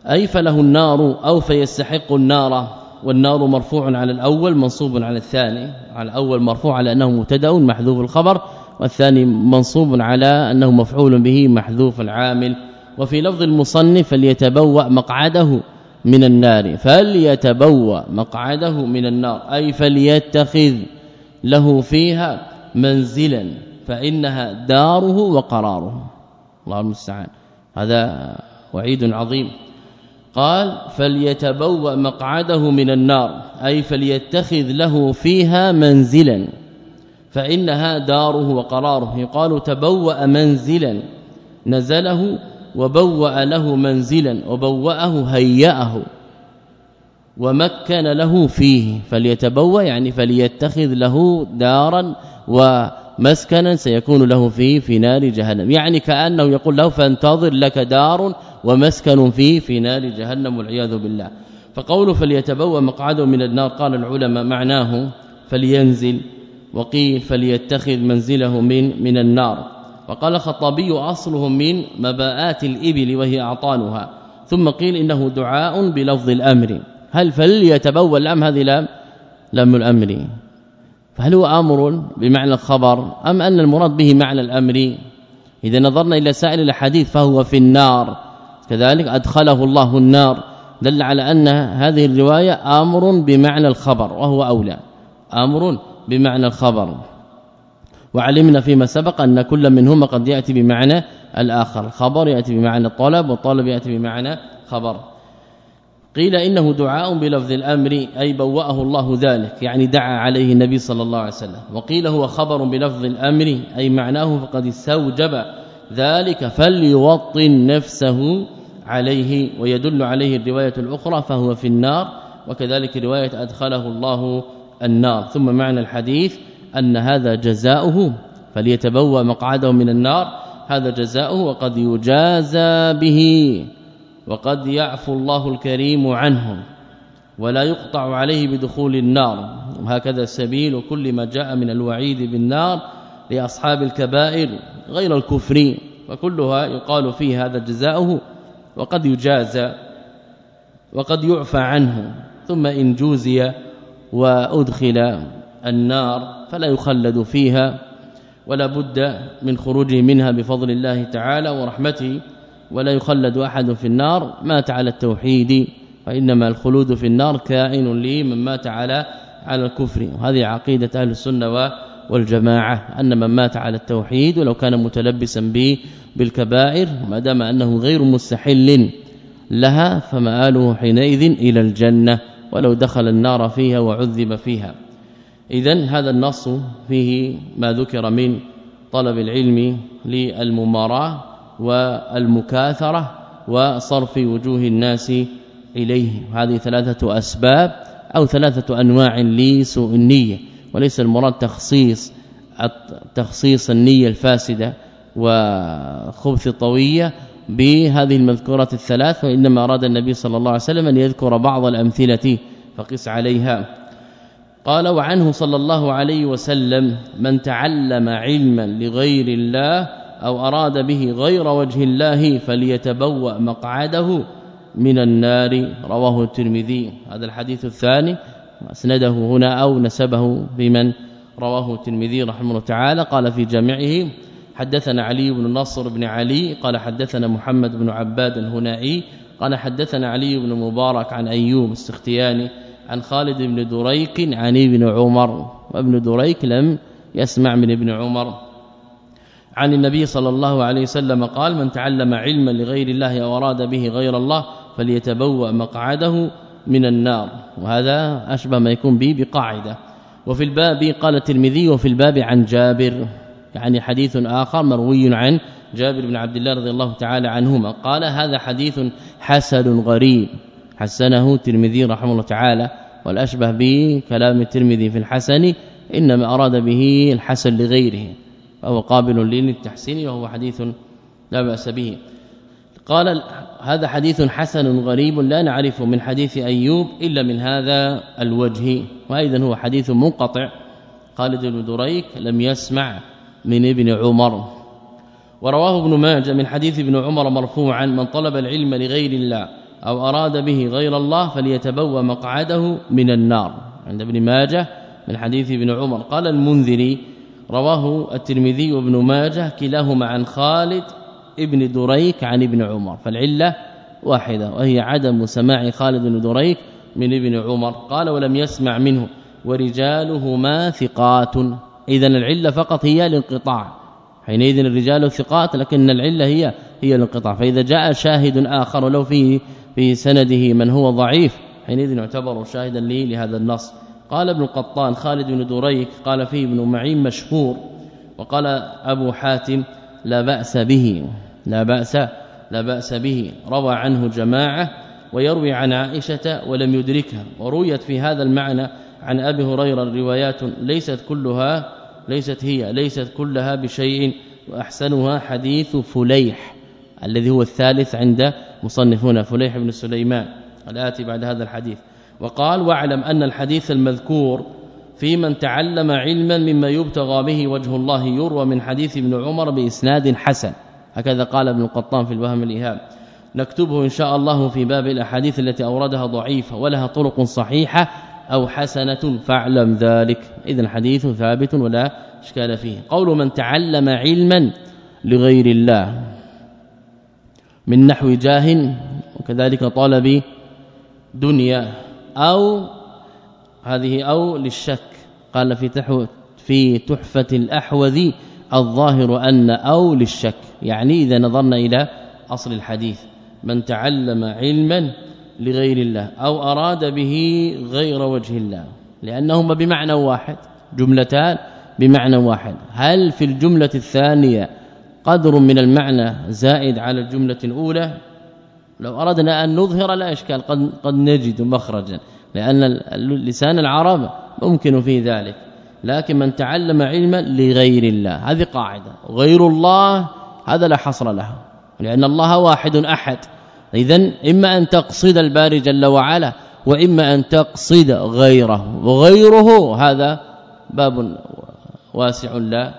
أي فله النار أو فيستحق النار والنار مرفوع على الأول منصوب على الثاني على الأول مرفوع على أنه مبتدأ محذوف الخبر. والثاني منصوب على أنه مفعول به محذوف العامل وفي لفظ المصنف فليتبوأ مقعده من النار فليتبوأ مقعده من النار أي فليتخذ له فيها منزلا فإنها داره وقراره. الله المستعان. هذا وعيد عظيم. قال فليتبوأ مقعده من النار أي فليتخذ له فيها منزلا. فإنها داره وقراره. يقال تبوأ منزلا نزله وبوأ له منزلا وبوأه هيأه ومكن له فيه. فليتبوأ يعني فليتخذ له دارا ومسكنا سيكون له فيه في نار جهنم. يعني كأنه يقول له فانتظر لك دار ومسكن فيه في نار جهنم والعياذ بالله. فقوله فليتبوأ مقعده من النار قال العلماء معناه فلينزل. وقيل فليتخذ منزله من من النار. وقال الخطابي اصله من مباءات الإبل وهي اعطانها ثم قيل إنه دعاء بلفظ الأمر. هل فليتبوى الام هذه لام؟ لام الأمر. فهل هو أمر بمعنى الخبر أم أن المراد به معنى الأمر؟ إذا نظرنا إلى سائر الحديث فهو في النار. كذلك أدخله الله النار. دل على أن هذه الرواية أمر بمعنى الخبر وهو أولى. أمر بمعنى الخبر. وعلمنا فيما سبق أن كل منهما قد يأتي بمعنى الآخر. الخبر يأتي بمعنى الطلب والطلب يأتي بمعنى خبر. قيل إنه دعاء بلفظ الأمر أي بوأه الله ذلك يعني دعا عليه النبي صلى الله عليه وسلم. وقيل هو خبر بلفظ الأمر أي معناه فقد استوجب ذلك فليوطن نفسه عليه ويدل عليه الرواية الأخرى فهو في النار. وكذلك رواية أدخله الله النار. ثم معنى الحديث أن هذا جزاؤه فليتبوى مقعده من النار. هذا جزاؤه وقد يجازى به وقد يعفو الله الكريم عنه ولا يقطع عليه بدخول النار. وهكذا سبيل كل ما جاء من الوعيد بالنار لأصحاب الكبائر غير الكفر وكلها يقال فيه هذا جزاؤه وقد يجازى وقد يعفى عنه. ثم إن جوزي وأدخل النار فلا يخلد فيها ولا بد من خروجه منها بفضل الله تعالى ورحمته ولا يخلد أحد في النار. مات على التوحيد فإنما الخلود في النار كائن لي من مات على على الكفر. وهذه عقيدة أهل السنة والجماعة أن من مات على التوحيد ولو كان متلبسا به بالكبائر ما دام أنه غير مستحل لها فمآله حينئذ إلى الجنة. ولو دخل النار فيها وعذب فيها. اذا هذا النص فيه ما ذكر من طلب العلم للمماراه والمكاثرة وصرف وجوه الناس إليه. هذه ثلاثة أسباب أو ثلاثة أنواع لسوء النية وليس المراد تخصيص تخصيص النية الفاسدة وخبث الطوية بهذه المذكورات الثلاث وإنما أراد النبي صلى الله عليه وسلم أن يذكر بعض الأمثلة فقس عليها. قال وعنه صلى الله عليه وسلم من تعلم علما لغير الله أو أراد به غير وجه الله فليتبوأ مقعده من النار. رواه الترمذي. هذا الحديث الثاني. اسنده هنا أو نسبه بمن؟ رواه الترمذي رحمه الله تعالى. قال في جامعه حدثنا علي بن نصر بن علي قال حدثنا محمد بن عباد الهنائي قال حدثنا علي بن مبارك عن أيوب السختياني عن خالد بن دريك عن ابن عمر. وابن دريك لم يسمع من ابن عمر. عن النبي صلى الله عليه وسلم قال من تعلم علما لغير الله أو أراد به غير الله فليتبوأ مقعده من النار وهذا أشبه ما يكون به بقاعدة. وفي الباب قال الترمذي وفي الباب عن جابر. يعني حديث آخر مروي عن جابر بن عبد الله رضي الله تعالى عنهما. قال هذا حديث حسن غريب. حسنه الترمذي رحمه الله تعالى والأشبه بكلام الترمذي في الحسن إنما أراد به الحسن لغيره فهو قابل للتحسين وهو حديث لا بأس به. قال هذا حديث حسن غريب لا نعرف من حديث أيوب إلا من هذا الوجه وأيضا هو حديث منقطع. خالد بن دريك لم يسمع من ابن عمر. ورواه ابن ماجه من حديث ابن عمر مرفوعا من طلب العلم لغير الله أو أراد به غير الله فليتبوى مقعده من النار. عند ابن ماجه من حديث ابن عمر. قال المنذري رواه الترمذي وابن ماجه كلاهما عن خالد ابن دريك عن ابن عمر. فالعلة واحدة وهي عدم سماع خالد بن دريك من ابن عمر. قال ولم يسمع منه ورجالهما ثقات. اذا العلة فقط هي الانقطاع. حينئذ الرجال ثقات لكن العلة هي هي الانقطاع. فإذا جاء شاهد آخر لو في في سنده من هو ضعيف حينئذ يعتبر شاهدا لي لهذا النص. قال ابن القطان خالد بن دريك قال فيه ابن معين مشهور وقال أبو حاتم لا بأس به لا بأس لا بأس به. روى عنه جماعة ويروي عن عائشة ولم يدركها. ورويت في هذا المعنى عن أبي هريرة روايات ليست كلها ليست هي ليست كلها بشيء وأحسنها حديث فليح الذي هو الثالث عند مصنفون فليح بن سليمان الآتي بعد هذا الحديث. وقال واعلم أن الحديث المذكور في من تعلم علما مما يبتغى به وجه الله يروى من حديث ابن عمر بإسناد حسن. هكذا قال ابن القطان في الوهم الإيهام. نكتبه إن شاء الله في باب الأحاديث التي أوردها ضعيفة ولها طرق صحيحة أو حسنة فاعلم ذلك. اذا الحديث ثابت ولا إشكال فيه. قول من تعلم علما لغير الله من نحو جاه وكذلك طلب دنيا أو هذه أو للشك. قال في تحو في تحفة الأحوذي الظاهر أن أو للشك. يعني إذا نظرنا إلى أصل الحديث. من تعلم علما لغير الله أو أراد به غير وجه الله لأنهما بمعنى واحد جملتان بمعنى واحد. هل في الجملة الثانية قدر من المعنى زائد على الجملة الأولى؟ لو أردنا أن نظهر لا إشكال قد قد نجد مخرجا لأن لسان العرب ممكن في ذلك لكن من تعلم علما لغير الله. هذه قاعدة. غير الله هذا لا حصر له لأن الله واحد أحد. اذا إما أن تقصد الباري جل وعلا وإما أن تقصد غيره وغيره هذا باب واسع لا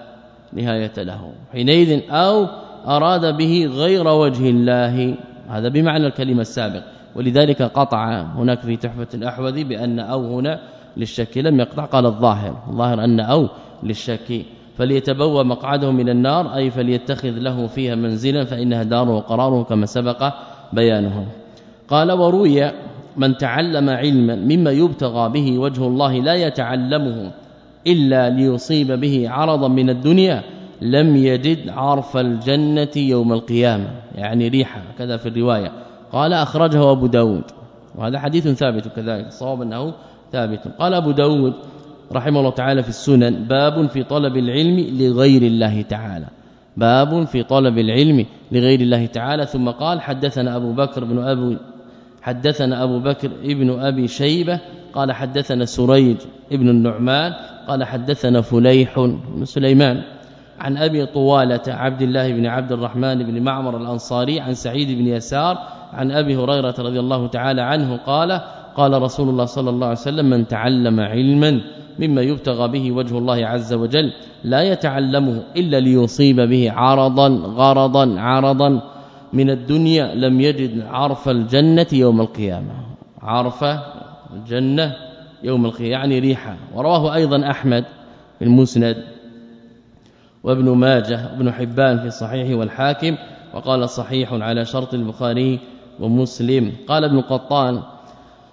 نهاية له. حينئذ أو أراد به غير وجه الله هذا بمعنى الكلمة السابق. ولذلك قطع هناك في تحفة الاحوذي بأن أو هنا للشك لم يقطع قال الظاهر. الظاهر أن أو للشك. فليتبوى مقعده من النار أي فليتخذ له فيها منزلا فإنها داره وقراره كما سبق. بيانه قال وروي من تعلم علما مما يبتغى به وجه الله لا يتعلمه إلا ليصيب به عرضا من الدنيا لم يجد عرف الجنة يوم القيامة. يعني ريحة كذا في الرواية. قال أخرجه أبو داود. وهذا حديث ثابت كذلك صواب أنه ثابت. قال أبو داود رحمه الله تعالى في السنن باب في طلب العلم لغير الله تعالى. باب في طلب العلم لغير الله تعالى. ثم قال حدثنا أبو بكر بن أبي حدثنا أبو بكر ابن أبي شيبة قال حدثنا سريج ابن النعمان قال حدثنا فليح بن سليمان عن أبي طوالة عبد الله بن عبد الرحمن بن معمر الأنصاري عن سعيد بن يسار عن أبي هريرة رضي الله تعالى عنه قال قال رسول الله صلى الله عليه وسلم من تعلم علما مما يبتغى به وجه الله عز وجل لا يتعلمه إلا ليصيب به عرضا غرضا عرضا. من الدنيا لم يجد عرف الجنة يوم القيامة. عرف الجنة يوم القيامة يعني ريحة. ورواه أيضا أحمد في المسند. وابن ماجه وابن حبان في الصحيح والحاكم. وقال صحيح على شرط البخاري ومسلم. قال ابن قطان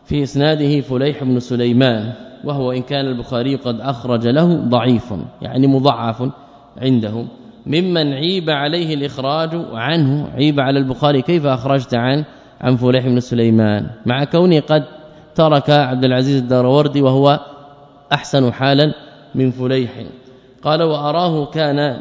في إسناده فليح بن سليمان. وهو إن كان البخاري قد أخرج له ضعيف يعني مضعف عندهم. ممن عيب عليه الإخراج عنه عيب على البخاري كيف أخرجت عن عن فليح بن سليمان؟ مع كونه قد ترك عبد العزيز الداروردي وهو أحسن حالا من فليح. قال وأراه كان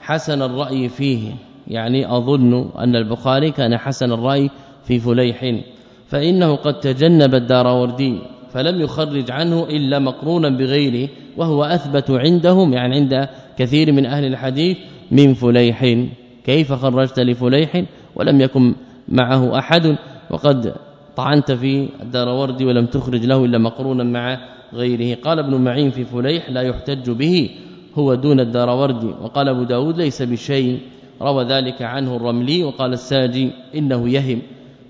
حسن الرأي فيه يعني أظن أن البخاري كان حسن الرأي في فليح. فإنه قد تجنب الداروردي فلم يخرج عنه إلا مقرونا بغيره وهو أثبت عندهم يعني عند كثير من أهل الحديث من فليح. كيف خرجت لفليح؟ ولم يكن معه أحد وقد طعنت في الداروردي ولم تخرج له إلا مقرونا مع غيره. قال ابن معين في فليح لا يحتج به هو دون الداروردي وقال أبو داود ليس بشيء. روى ذلك عنه الرملي وقال الساجي إنه يهم.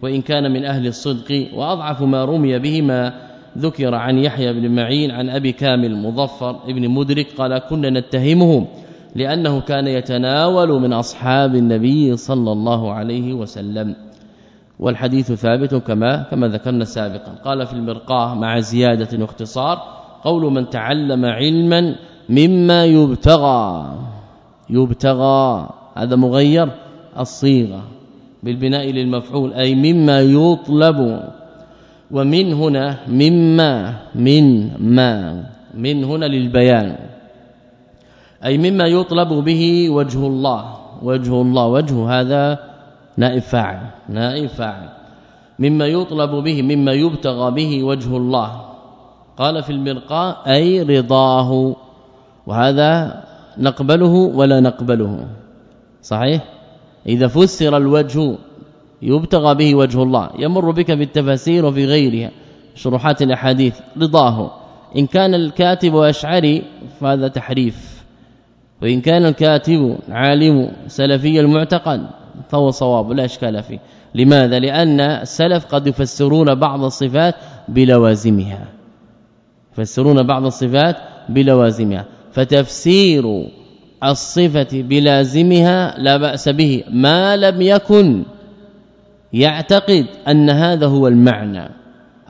وإن كان من أهل الصدق وأضعف ما رمي به ما ذكر عن يحيى بن معين عن أبي كامل مظفر ابن مدرك قال كنا نتهمه لأنه كان يتناول من أصحاب النبي صلى الله عليه وسلم. والحديث ثابت كما كما ذكرنا سابقا. قال في المرقاة مع زيادة واختصار قول من تعلم علما مما يبتغى. يبتغى. هذا مغير. الصيغة بالبناء للمفعول أي مما يطلب. ومن هنا مما من ما من هنا للبيان. أي مما يطلب به وجه الله وجه الله وجه هذا نائب فاعل نائب فاعل. مما يطلب به مما يبتغى به وجه الله. قال في المرقاة أي رضاه. وهذا نقبله ولا نقبله. صحيح؟ إذا فسر الوجه يبتغى به وجه الله يمر بك في التفاسير وفي غيرها شروحات الأحاديث رضاه. إن كان الكاتب أشعري فهذا تحريف. وإن كان الكاتب عالم سلفي المعتقد فهو صواب لا إشكال فيه. لماذا؟ لأن السلف قد يفسرون بعض الصفات بلوازمها. يفسرون بعض الصفات بلوازمها. فتفسير الصفة بلازمها لا بأس به ما لم يكن يعتقد أن هذا هو المعنى.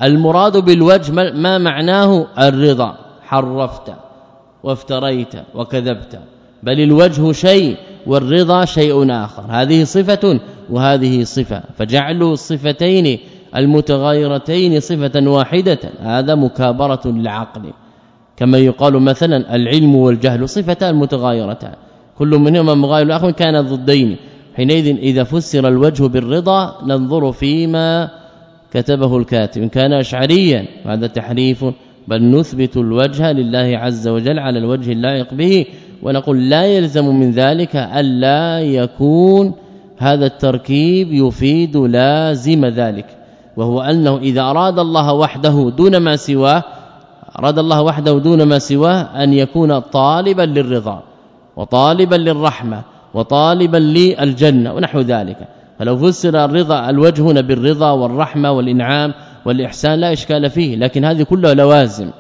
المراد بالوجه ما معناه؟ الرضا. حرفت وافتريت وكذبت. بل الوجه شيء والرضا شيء آخر. هذه صفة وهذه صفة. فجعلوا الصفتين المتغايرتين صفة واحدة. هذا مكابرة للعقل. كما يقال مثلا العلم والجهل صفتان متغايرتان كل منهما مغاير. الآخر كان ضدين. حينئذ إذا فسر الوجه بالرضا ننظر فيما كتبه الكاتب. إن كان اشعريا هذا تحريف بل نثبت الوجه لله عز وجل على الوجه اللائق به ونقول لا يلزم من ذلك ألا يكون هذا التركيب يفيد لازم ذلك. وهو أنه إذا أراد الله وحده دون ما سواه أراد الله وحده دون ما سواه أن يكون طالبا للرضا وطالبا للرحمة. وطالبا للجنة ونحو ذلك. فلو فسر الرضا الوجه هنا بالرضا والرحمة والإنعام والإحسان لا إشكال فيه لكن هذه كلها لوازم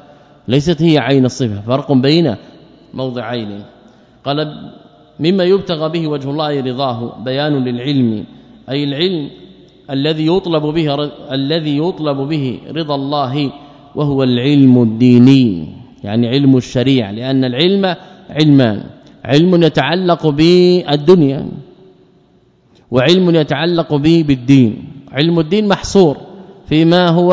ليست هي عين الصفة. فرق بين موضعين. قال مما يبتغى به وجه الله رضاه بيان للعلم. أي العلم الذي يطلب به الذي يطلب به رضا الله وهو العلم الديني يعني علم الشريعة لأن العلم علمان. علم يتعلق بالدنيا وعلم يتعلق به بالدين. علم الدين محصور فيما هو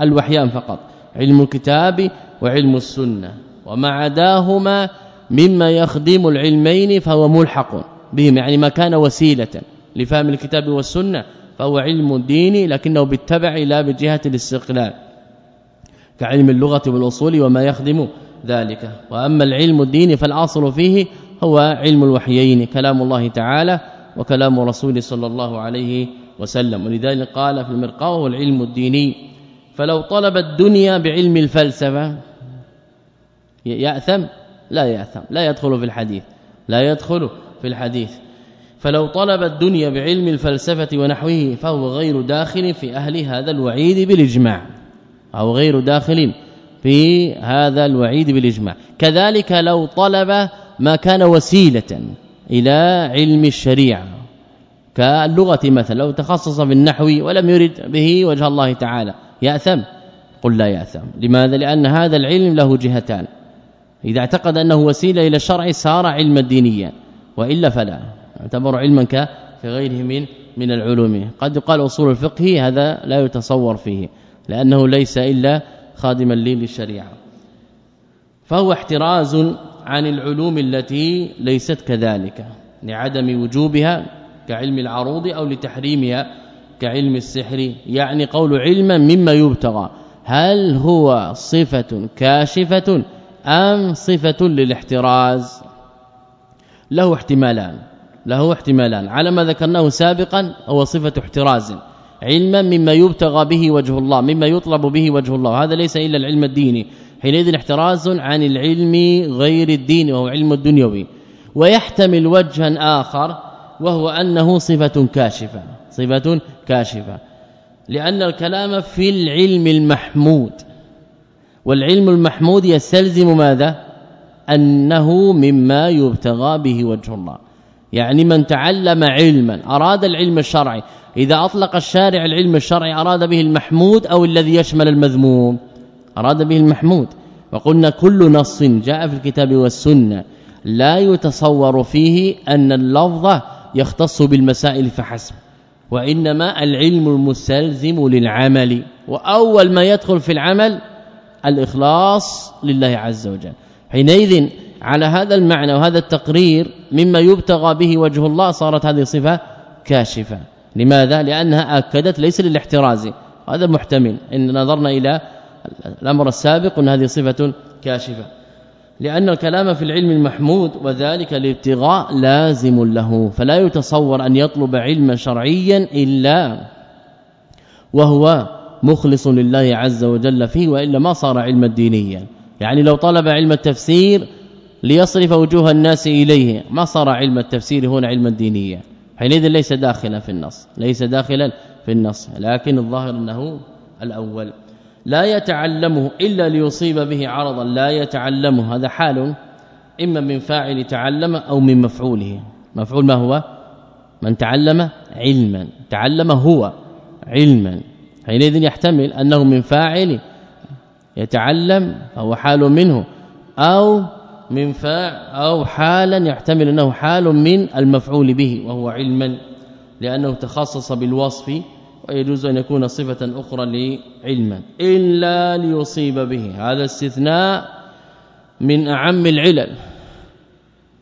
الوحيان فقط. علم الكتاب وعلم السنة. وما عداهما مما يخدم العلمين فهو ملحق بهم. يعني ما كان وسيلة لفهم الكتاب والسنة فهو علم ديني لكنه بالتبع لا بجهة الاستقلال. كعلم اللغة والأصول وما يخدم ذلك. وأما العلم الديني فالأصل فيه هو علم الوحيين كلام الله تعالى وكلام رسوله صلى الله عليه وسلم. ولذلك قال في المرقاه هو العلم الديني فلو طلب الدنيا بعلم الفلسفة يأثم؟ لا يأثم. لا يدخل في الحديث. لا يدخل في الحديث. فلو طلب الدنيا بعلم الفلسفة ونحوه فهو غير داخل في أهل هذا الوعيد بالإجماع. أو غير داخل في هذا الوعيد بالإجماع. كذلك لو طلب ما كان وسيلة إلى علم الشريعة. كاللغة مثلا لو تخصص في النحو ولم يرد به وجه الله تعالى. يأثم؟ قل لا يأثم. لماذا؟ لأن هذا العلم له جهتان. إذا اعتقد أنه وسيلة إلى الشرع صار علما دينيا. وإلا فلا. يعتبر علما ك من من العلوم. قد يقال أصول الفقه هذا لا يتصور فيه. لأنه ليس إلا خادما للشريعة. فهو احتراز عن العلوم التي ليست كذلك لعدم وجوبها كعلم العروض أو لتحريمها كعلم السحر يعني قول علما مما يبتغى. هل هو صفة كاشفة أم صفة للاحتراز؟ له احتمالان له احتمالان. على ما ذكرناه سابقا هو صفة احتراز. علما مما يبتغى به وجه الله مما يطلب به وجه الله. هذا ليس إلا العلم الديني. حينئذ احتراز عن العلم غير الدين وهو علم الدنيوي. ويحتمل وجها آخر وهو أنه صفة كاشفة صفة كاشفة. لأن الكلام في العلم المحمود. والعلم المحمود يستلزم ماذا؟ أنه مما يبتغى به وجه الله. يعني من تعلم علما أراد العلم الشرعي إذا أطلق الشارع العلم الشرعي أراد به المحمود أو الذي يشمل المذموم؟ أراد به المحمود. وقلنا كل نص جاء في الكتاب والسنة. لا يتصور فيه أن اللفظ يختص بالمسائل فحسب. وإنما العلم المستلزم للعمل. وأول ما يدخل في العمل الإخلاص لله عز وجل. حينئذ على هذا المعنى وهذا التقرير مما يبتغى به وجه الله صارت هذه صفه كاشفة. لماذا؟ لأنها أكدت ليس للاحتراز. هذا محتمل. إن نظرنا إلى الأمر السابق إن هذه صفة كاشفة. لأن الكلام في العلم المحمود وذلك الابتغاء لازم له. فلا يتصور أن يطلب علما شرعيا إلا وهو مخلص لله عز وجل فيه وإلا ما صار علما دينيا. يعني لو طلب علم التفسير ليصرف وجوه الناس إليه ما صار علم التفسير هنا علما دينيا. حينئذ ليس داخلا في النص ليس داخلا في النص لكن الظاهر أنه الأول. لا يتعلمه إلا ليصيب به عرضا لا يتعلمه. هذا حال إما من فاعل تعلم أو من مفعوله. مفعول ما هو؟ من تعلم علما. تعلم هو علما. حينئذ يحتمل أنه من فاعل يتعلم فهو حال منه أو من فاعل أو حالا يحتمل أنه حال من المفعول به وهو علما لأنه تخصص بالوصف ويجوز أن يكون صفة أخرى لعلما. إلا ليصيب به. هذا استثناء من أعم العلل.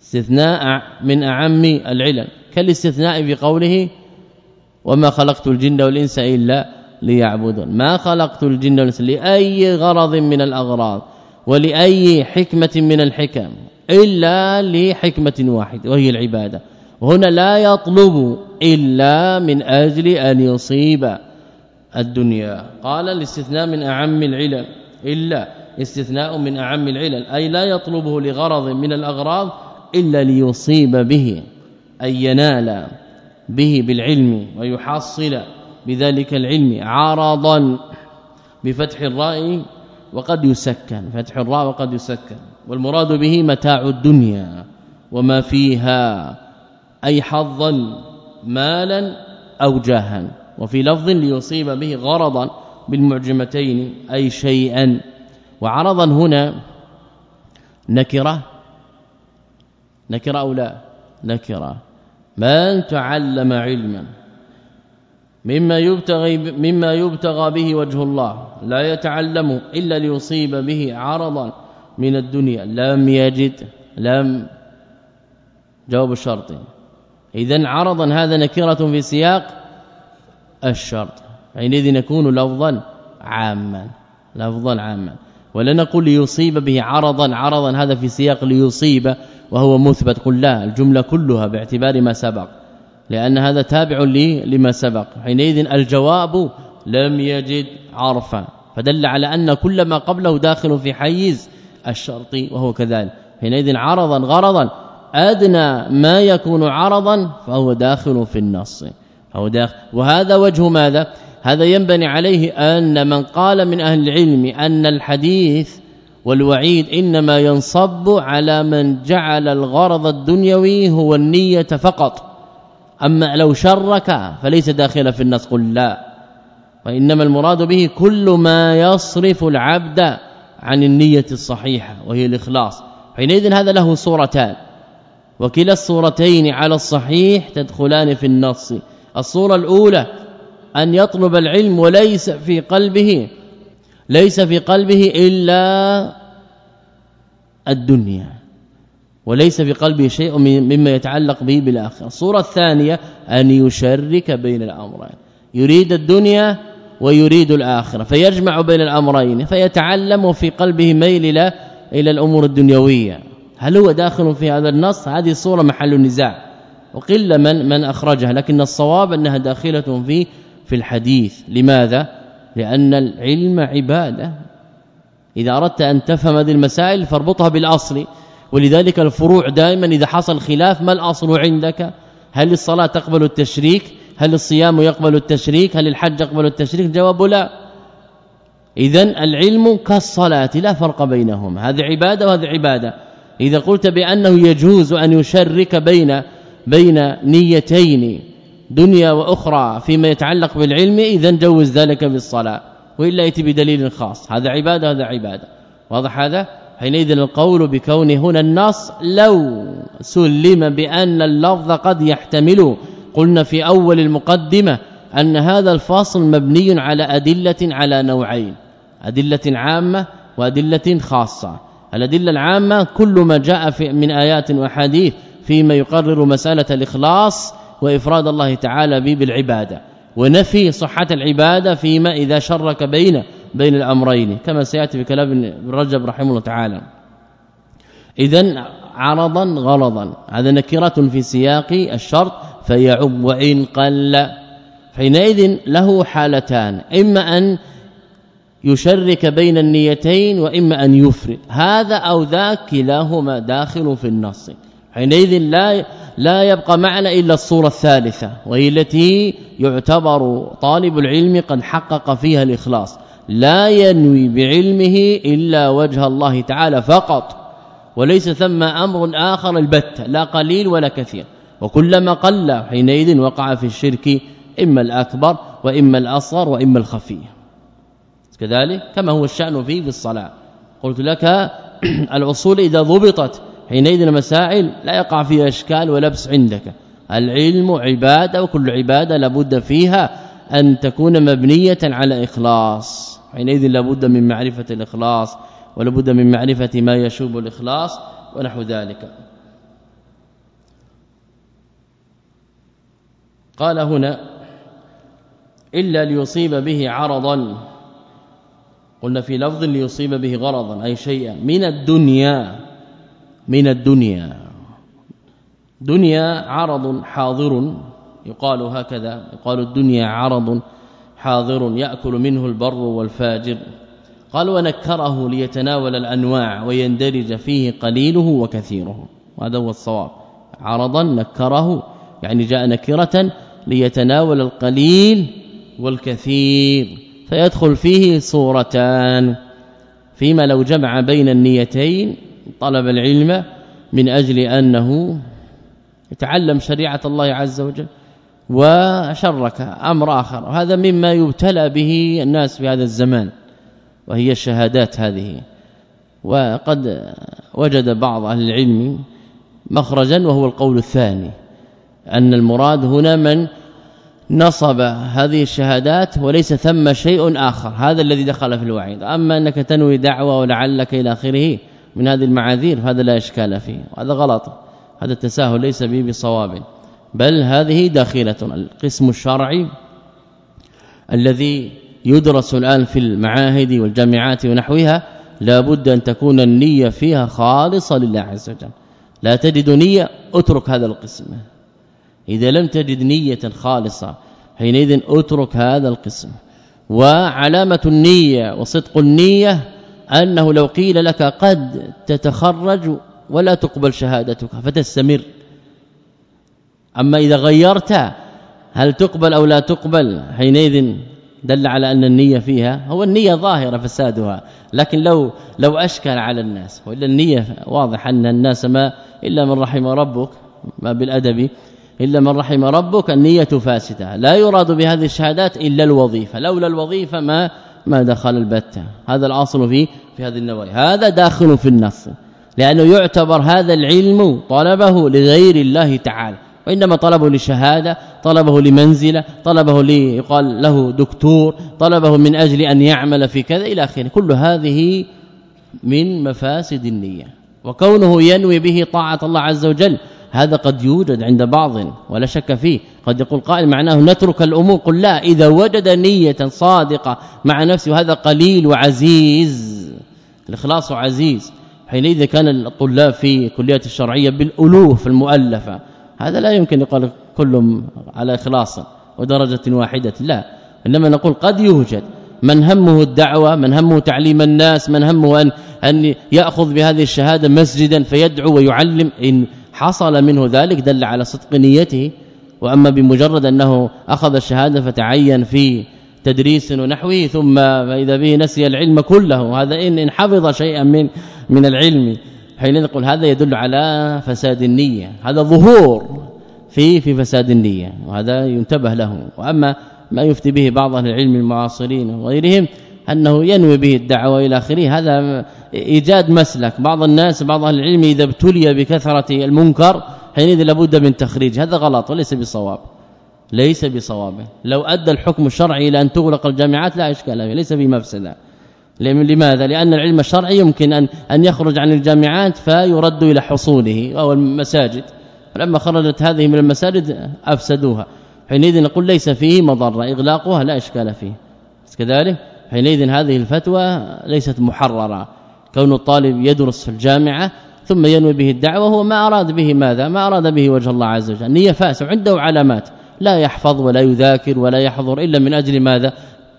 استثناء من أعم العلل. كالاستثناء في قوله وما خلقت الجن والإنس إلا ليعبدون ما خلقت الجن والإنس لأي غرض من الأغراض. ولأي حكمة من الحكم إلا لحكمة واحدة وهي العبادة. هنا لا يطلب إلا من أجل أن يصيب الدنيا. قال الاستثناء من أعم العلل. إلا استثناء من أعم العلل أي لا يطلبه لغرض من الأغراض إلا ليصيب به أي ينال به بالعلم ويحصل بذلك العلم عرضا بفتح الراء وقد يسكن فتح الراء وقد يسكن والمراد به متاع الدنيا وما فيها أي حظا مالا أو جاها وفي لفظ ليصيب به غرضا بالمعجمتين أي شيئا. وعرضا هنا نكرة نكرة أو لا؟ نكرة. من تعلم علما؟ مما يبتغي مما يبتغى به وجه الله. لا يتعلم إلا ليصيب به عرضا من الدنيا. لم يجد لم جواب الشرط. اذا عرضا هذا نكرة في سياق الشرط. حينئذ يكون لفظا عاما لفظا عاما. ولا نقول ليصيب به عرضا عرضا هذا في سياق ليصيب وهو مثبت. قل لا الجملة كلها باعتبار ما سبق. لأن هذا تابع لي لما سبق. حينئذ الجواب لم يجد عرفا. فدل على أن كل ما قبله داخل في حيز الشرط وهو كذلك. حينئذ عرضا غرضا. أدنى ما يكون عرضا فهو داخل في النص. أو داخل. وهذا وجه ماذا؟ هذا ينبني عليه أن من قال من أهل العلم أن الحديث والوعيد إنما ينصب على من جعل الغرض الدنيوي هو النية فقط. أما لو شرك فليس داخلا في النص. قل لا. وإنما المراد به كل ما يصرف العبد عن النية الصحيحة وهي الإخلاص. حينئذ هذا له صورتان. وكلا الصورتين على الصحيح تدخلان في النص. الصورة الأولى أن يطلب العلم وليس في قلبه ليس في قلبه إلا الدنيا. وليس في قلبه شيء مما يتعلق به بالآخرة. الصورة الثانية أن يشرك بين الأمرين. يريد الدنيا ويريد الآخرة. فيجمع بين الأمرين. فيتعلم في قلبه ميل إلى إلى الأمور الدنيوية. هل هو داخل في هذا النص؟ هذه الصورة محل النزاع. وقل من من أخرجها. لكن الصواب أنها داخلة في في الحديث. لماذا؟ لأن العلم عبادة. إذا أردت أن تفهم هذه المسائل فاربطها بالأصل. ولذلك الفروع دائما إذا حصل خلاف ما الأصل عندك؟ هل الصلاة تقبل التشريك؟ هل الصيام يقبل التشريك؟ هل الحج يقبل التشريك؟ جواب لا. اذا العلم كالصلاة لا فرق بينهما. هذه عبادة وهذه عبادة. إذا قلت بأنه يجوز أن يشرك بين بين نيتين دنيا وأخرى فيما يتعلق بالعلم اذا جوز ذلك بالصلاة. وإلا يأتي بدليل خاص. هذا عبادة هذا عبادة. واضح هذا؟ حينئذ القول بكون هنا النص لو سلم بأن اللفظ قد يحتمل. قلنا في أول المقدمة أن هذا الفاصل مبني على أدلة على نوعين أدلة عامة وأدلة خاصة. الأدلة العامة كل ما جاء في من آيات وحديث فيما يقرر مسألة الإخلاص وإفراد الله تعالى به بالعبادة. ونفي صحة العبادة فيما إذا شرك بين بين الأمرين كما سيأتي في كلام ابن رجب رحمه الله تعالى. اذا عرضا غلظا هذا نكرة في سياق الشرط فيعم وإن قل. حينئذ له حالتان إما أن يشرك بين النيتين وإما أن يفرد. هذا أو ذاك كلاهما داخل في النص. حينئذ لا لا يبقى معنا إلا الصورة الثالثة وهي التي يعتبر طالب العلم قد حقق فيها الإخلاص. لا ينوي بعلمه إلا وجه الله تعالى فقط وليس ثم أمر آخر البتة لا قليل ولا كثير. وكلما قل حينئذ وقع في الشرك إما الأكبر وإما الأصغر وإما الخفي. كذلك كما هو الشأن فيه في الصلاة. قلت لك *clears throat* الأصول إذا ضبطت حينئذ المسائل لا يقع فيها إشكال ولبس عندك. العلم عبادة وكل عبادة لابد فيها أن تكون مبنية على إخلاص. حينئذ لابد من معرفة الإخلاص ولابد من معرفة ما يشوب الإخلاص ونحو ذلك. قال هنا إلا ليصيب به عرضا. قلنا في لفظ ليصيب به غرضا أي شيئا. من الدنيا من الدنيا. دنيا عرض حاضر يقال هكذا. يقال الدنيا عرض حاضر يأكل منه البر والفاجر. قال ونكره ليتناول الأنواع ويندرج فيه قليله وكثيره. وهذا هو الصواب. عرضا نكره يعني جاء نكرة ليتناول القليل والكثير فيدخل فيه صورتان. فيما لو جمع بين النيتين طلب العلم من أجل أنه يتعلم شريعة الله عز وجل. وشرك أمر آخر. وهذا مما يبتلى به الناس في هذا الزمان وهي الشهادات هذه. وقد وجد بعض أهل العلم مخرجا وهو القول الثاني أن المراد هنا من نصب هذه الشهادات وليس ثم شيء آخر. هذا الذي دخل في الوعيد. أما أنك تنوي دعوة ولعلك إلى آخره من هذه المعاذير فهذا لا إشكال فيه. وهذا غلط. هذا التساهل ليس به بصواب. بل هذه داخلة. القسم الشرعي الذي يدرس الآن في المعاهد والجامعات ونحوها لا بد أن تكون النية فيها خالصة لله عز وجل. لا تجد نية اترك هذا القسم. إذا لم تجد نية خالصة حينئذ اترك هذا القسم. وعلامة النية وصدق النية أنه لو قيل لك قد تتخرج ولا تقبل شهادتك فتستمر. أما إذا غيرت هل تقبل أو لا تقبل؟ حينئذ دل على أن النية فيها هو النية ظاهرة فسادها لكن لو لو أشكل على الناس وإلا النية واضح أن الناس ما إلا من رحم ربك ما بالأدب إلا من رحم ربك النية فاسدة لا يراد بهذه الشهادات إلا الوظيفة لولا الوظيفة ما ما دخل البتة هذا الأصل في في هذه النوايا هذا داخل في النص لأنه يعتبر هذا العلم طلبه لغير الله تعالى. وإنما طلبه لشهاده طلبه لمنزلة طلبه ليقال له دكتور طلبه من أجل أن يعمل في كذا إلى آخره. كل هذه من مفاسد النية. وكونه ينوي به طاعة الله عز وجل هذا قد يوجد عند بعض ولا شك فيه. قد يقول قائل معناه نترك الأمور قل لا إذا وجد نية صادقة مع نفسه وهذا قليل وعزيز. الإخلاص عزيز. حينئذ كان الطلاب في كليات الشرعية بالألوف المؤلفة. هذا لا يمكن يقال كل على إخلاص ودرجة واحدة لا. إنما نقول قد يوجد. من همه الدعوة من همه تعليم الناس من همه أن أن يأخذ بهذه الشهادة مسجدا فيدعو ويعلم. إن حصل منه ذلك دل على صدق نيته. وأما بمجرد أنه أخذ الشهادة فتعين في تدريس ونحوه ثم فاذا به نسي العلم كله هذا إن حفظ شيئا من من العلم. حين نقول هذا يدل على فساد النية. هذا ظهور في في فساد النية وهذا ينتبه له. وأما ما يفتي به بعض أهل العلم المعاصرين وغيرهم أنه ينوي به الدعوة إلى آخره هذا إيجاد مسلك. بعض الناس بعض أهل العلم إذا ابتلي بكثرة المنكر حينئذ لابد من تخريج. هذا غلط وليس بصواب ليس بصواب. لو أدى الحكم الشرعي إلى أن تغلق الجامعات لا إشكال ليس بمفسده لماذا؟ لأن العلم الشرعي يمكن أن أن يخرج عن الجامعات فيرد إلى حصوله أو المساجد. لما خرجت هذه من المساجد أفسدوها. حينئذ نقول ليس فيه مضرة إغلاقها لا إشكال فيه. كذلك حينئذ هذه الفتوى ليست محررة. كون الطالب يدرس في الجامعة ثم ينوي به الدعوة هو ما أراد به ماذا؟ ما أراد به وجه الله عز وجل. نية فاسد عنده علامات. لا يحفظ ولا يذاكر ولا يحضر إلا من أجل ماذا؟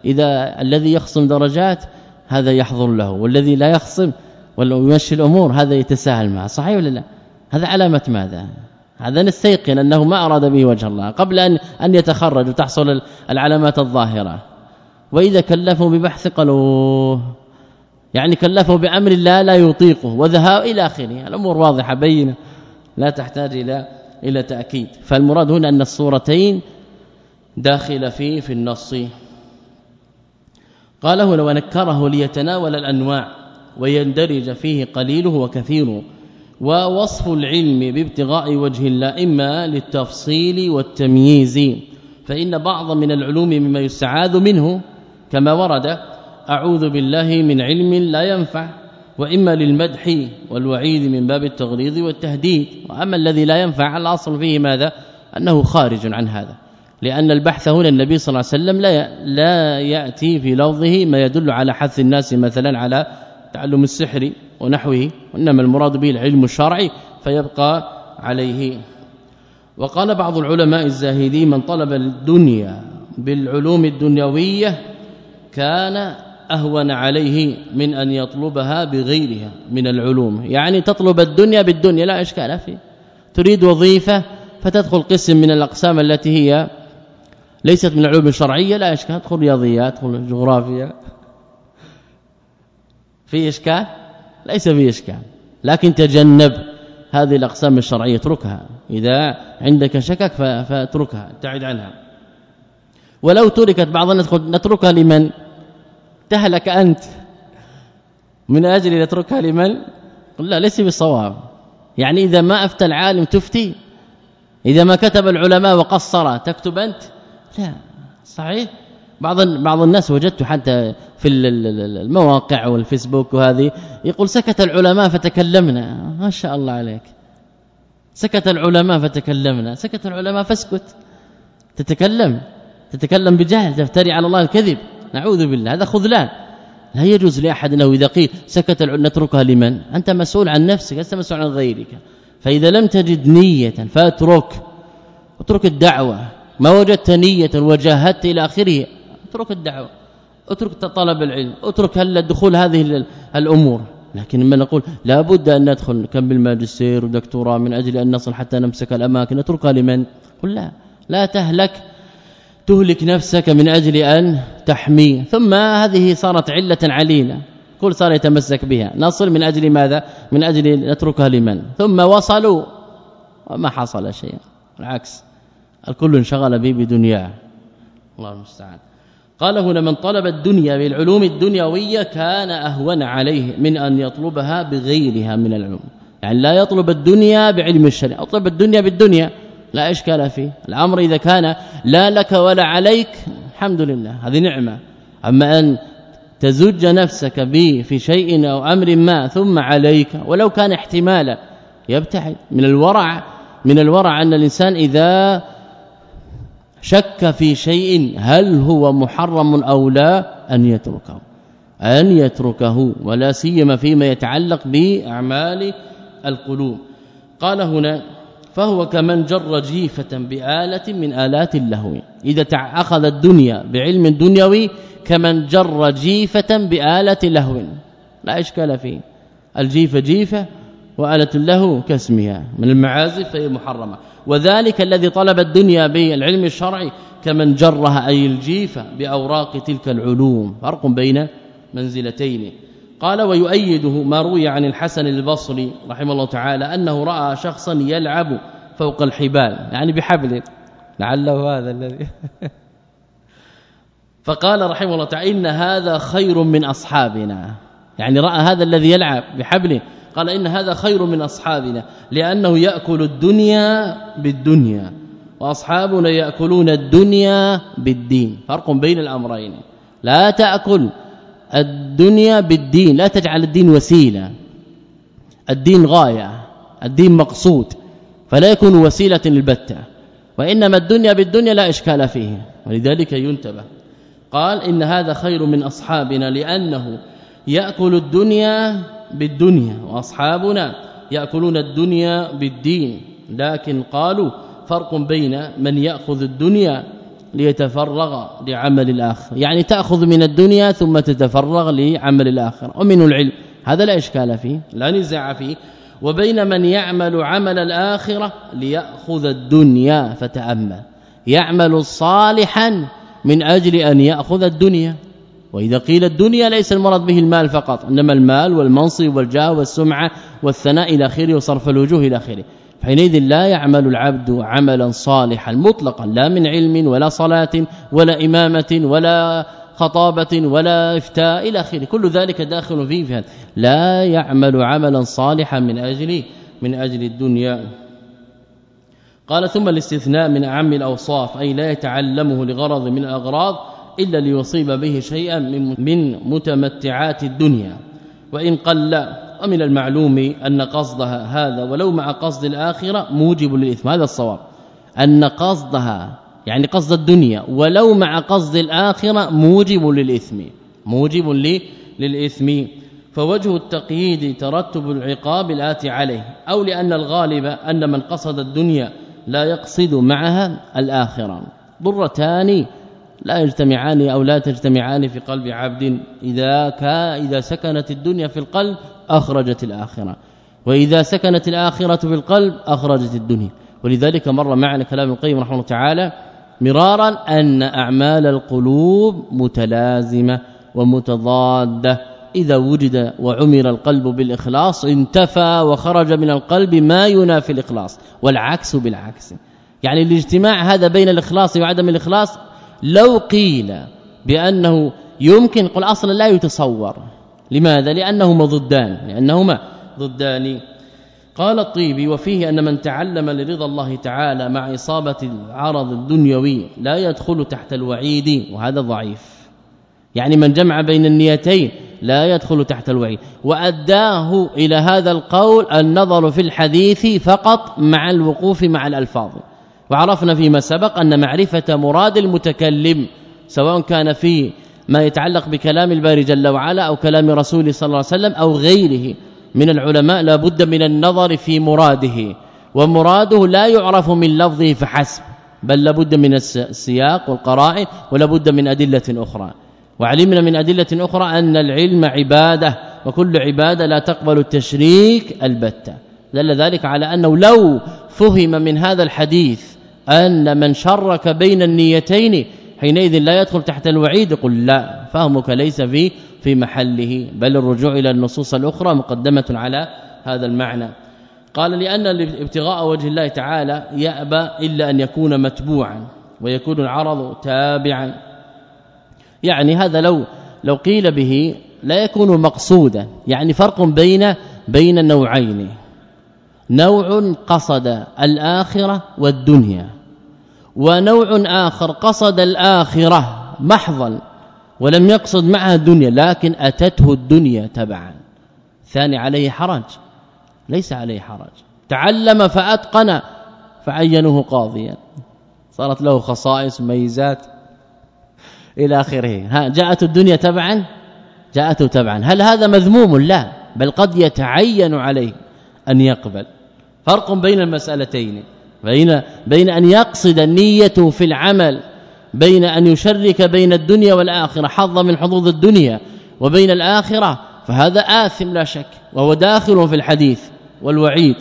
إذا الذي يخصم درجات هذا يحضر له والذي لا يخصم ولا يمشي الأمور هذا يتساهل معه صحيح ولا لا؟ هذا علامة ماذا؟ هذا نستيقن أنه ما أراد به وجه الله قبل ان أن يتخرج وتحصل العلامات الظاهرة. وإذا كلفه ببحث قالوا يعني كلفه بأمر لا لا يطيقه وذهاب إلى آخره. الأمور واضحة بينة لا تحتاج إلى إلى تأكيد. فالمراد هنا أن الصورتين داخله فيه في النص. قاله لو نكره ليتناول الأنواع ويندرج فيه قليله وكثيره ووصف العلم بابتغاء وجه الله اما للتفصيل والتمييز فإن بعض من العلوم مما يستعاذ منه كما ورد أعوذ بالله من علم لا ينفع وإما للمدح والوعيد من باب التغليظ والتهديد وأما الذي لا ينفع الأصل فيه ماذا؟ أنه خارج عن هذا. لأن البحث هنا النبي صلى الله عليه وسلم لا لا يأتي في لفظه ما يدل على حث الناس مثلا على تعلم السحر ونحوه وإنما المراد به العلم الشرعي فيبقى عليه. وقال بعض العلماء الزاهدين من طلب الدنيا بالعلوم الدنيوية كان أهون عليه من أن يطلبها بغيرها من العلوم. يعني تطلب الدنيا بالدنيا لا إشكال فيه. تريد وظيفة فتدخل قسم من الأقسام التي هي ليست من العلوم الشرعية لا إشكال. تدخل رياضيات تدخل جغرافيا. في إشكال؟ ليس في إشكال. لكن تجنب هذه الأقسام الشرعية اتركها. إذا عندك شكك فاتركها ابتعد عنها. ولو تركت بعض الناس نتركها لمن؟ تهلك أنت. من أجل أن نتركها لمن؟ لا ليس بالصواب. يعني إذا ما أفتى العالم تفتي. إذا ما كتب العلماء وقصر تكتب أنت. لا. صحيح؟ بعض بعض الناس وجدت حتى في المواقع والفيسبوك وهذه يقول سكت العلماء فتكلمنا. ما شاء الله عليك. سكت العلماء فتكلمنا. سكت العلماء فاسكت. تتكلم. تتكلم بجهل تفتري على الله الكذب. نعوذ بالله. هذا خذلان. لا يجوز لأحد أنه إذا قيل سكت نتركها لمن؟ أنت مسؤول عن نفسك لست مسؤول عن غيرك. فإذا لم تجد نية فأترك. اترك الدعوة. ما وجدت نية وجاهدت إلى آخره. اترك الدعوة اترك طلب العلم اترك دخول هذه الأمور. لكن لما نقول لا بد أن ندخل نكمل ماجستير ودكتوراه من أجل أن نصل حتى نمسك الأماكن. اتركها لمن؟ قل لا. لا تهلك تهلك نفسك من أجل أن تحمي. ثم هذه صارت علة عليلة كل صار يتمسك بها. نصل من أجل ماذا؟ من أجل نتركها لمن؟ ثم وصلوا وما حصل شيء العكس. الكل انشغل به بدنياه. الله المستعان. قال هنا من طلب الدنيا بالعلوم الدنيوية كان أهون عليه من أن يطلبها بغيرها من العلوم. يعني لا يطلب الدنيا بعلم الشرع أطلب الدنيا بالدنيا. لا إشكال فيه. الأمر إذا كان لا لك ولا عليك الحمد لله. هذه نعمة. أما أن تزج نفسك به في شيء أو أمر ما ثم عليك ولو كان احتمالا يبتعد. من الورع من الورع أن الإنسان إذا شك في شيء هل هو محرم أو لا أن يتركه أن يتركه ولا سيما فيما يتعلق بأعمال القلوب. قال هنا فهو كمن جر جيفة بآلة من آلات اللهو. إذا أخذ الدنيا بعلم دنيوي كمن جر جيفة بآلة لهو. لا إشكال فيه. الجيفة جيفة وآلة له كاسمها. من المعازف فهي محرمة. وذلك الذي طلب الدنيا بالعلم الشرعي كمن جرها أي الجيفة بأوراق تلك العلوم. فرق بين منزلتين. قال ويؤيده ما روي عن الحسن البصري رحمه الله تعالى أنه رأى شخصا يلعب فوق الحبال يعني بحبل. لعله هذا الذي *laughs* فقال رحمه الله تعالى إن هذا خير من أصحابنا. يعني رأى هذا الذي يلعب بحبله قال إن هذا خير من أصحابنا لأنه يأكل الدنيا بالدنيا وأصحابنا يأكلون الدنيا بالدين. فرق بين الأمرين. لا تأكل الدنيا بالدين لا تجعل الدين وسيلة. الدين غاية الدين مقصود فلا يكون وسيلة البتة وإنما الدنيا بالدنيا لا إشكال فيه ولذلك ينتبه. قال إن هذا خير من أصحابنا لأنه يأكل الدنيا بالدنيا وأصحابنا يأكلون الدنيا بالدين. لكن قالوا فرق بين من يأخذ الدنيا ليتفرغ لعمل الآخر يعني تأخذ من الدنيا ثم تتفرغ لعمل الآخر ومن العلم هذا لا إشكال فيه لا نزاع فيه. وبين من يعمل عمل الآخرة ليأخذ الدنيا فتأمل. يعمل صالحا من أجل أن يأخذ الدنيا. وإذا قيل الدنيا ليس المراد به المال فقط إنما المال والمنصب والجاه والسمعة والثناء إلى آخره وصرف الوجوه إلى آخره. حينئذ لا يعمل العبد عملا صالحا مطلقا لا من علم ولا صلاة ولا إمامة ولا خطابة ولا إفتاء إلى آخره. كل ذلك داخل فيه في هذا لا يعمل عملا صالحا من أجل من أجل الدنيا. قال ثم الاستثناء من أعم الأوصاف أي لا يتعلمه لغرض من الاغراض إلا ليصيب به شيئا من متمتعات الدنيا. وإن قل ومن المعلوم أن قصدها هذا ولو مع قصد الآخرة موجب للإثم. هذا الصواب. أن قصدها يعني قصد الدنيا ولو مع قصد الآخرة موجب للإثم. موجب للإثم. فوجه التقييد ترتب العقاب الآتي عليه. أو لأن الغالب أن من قصد الدنيا لا يقصد معها الآخرة. ضرتان لا يجتمعان أو لا تجتمعان في قلب عبد إذا كا إذا سكنت الدنيا في القلب أخرجت الآخرة. وإذا سكنت الآخرة في القلب أخرجت الدنيا. ولذلك مر معنا كلام القيم رحمه الله تعالى مرارا أن أعمال القلوب متلازمة ومتضادة. إذا وجد وعمر القلب بالإخلاص انتفى وخرج من القلب ما ينافي الإخلاص والعكس بالعكس. يعني الاجتماع هذا بين الإخلاص وعدم الإخلاص لو قيل بأنه يمكن قل أصلا لا يتصور. لماذا؟ لأنهما ضدان لأنهما ضدان. قال الطيبي وفيه أن من تعلم لرضا الله تعالى مع إصابة العرض الدنيوي لا يدخل تحت الوعيد وهذا ضعيف. يعني من جمع بين النيتين لا يدخل تحت الوعيد. وأداه إلى هذا القول النظر في الحديث فقط مع الوقوف مع الألفاظ. وعرفنا فيما سبق أن معرفة مراد المتكلم سواء كان في ما يتعلق بكلام الباري جل وعلا أو كلام رسوله صلى الله عليه وسلم أو غيره من العلماء لا بد من النظر في مراده ومراده لا يعرف من لفظه فحسب بل لابد من السياق والقرائن ولابد من أدلة أخرى. وعلمنا من أدلة أخرى أن العلم عبادة وكل عبادة لا تقبل التشريك البتة. دل ذلك على أنه لو فهم من هذا الحديث أن من شرك بين النيتين حينئذ لا يدخل تحت الوعيد قل لا فهمك ليس في في محله بل الرجوع إلى النصوص الأخرى مقدمة على هذا المعنى. قال لأن ابتغاء وجه الله تعالى يأبى إلا أن يكون متبوعا ويكون العرض تابعا. يعني هذا لو لو قيل به لا يكون مقصودا يعني فرق بين بين النوعين نوع قصد الآخرة والدنيا ونوع آخر قصد الآخرة محضا ولم يقصد معها الدنيا لكن أتته الدنيا تبعا. ثاني عليه حرج ليس عليه حرج. تعلم فأتقن فعينه قاضيا. صارت له خصائص ميزات إلى آخره. ها جاءت الدنيا تبعا؟ جاءته تبعا. هل هذا مذموم؟ لا بل قد يتعين عليه أن يقبل. فرق بين المسألتين بين بين أن يقصد النية في العمل بين أن يشرك بين الدنيا والآخرة حظ من حظوظ الدنيا وبين الآخرة فهذا آثم لا شك وهو داخل في الحديث والوعيد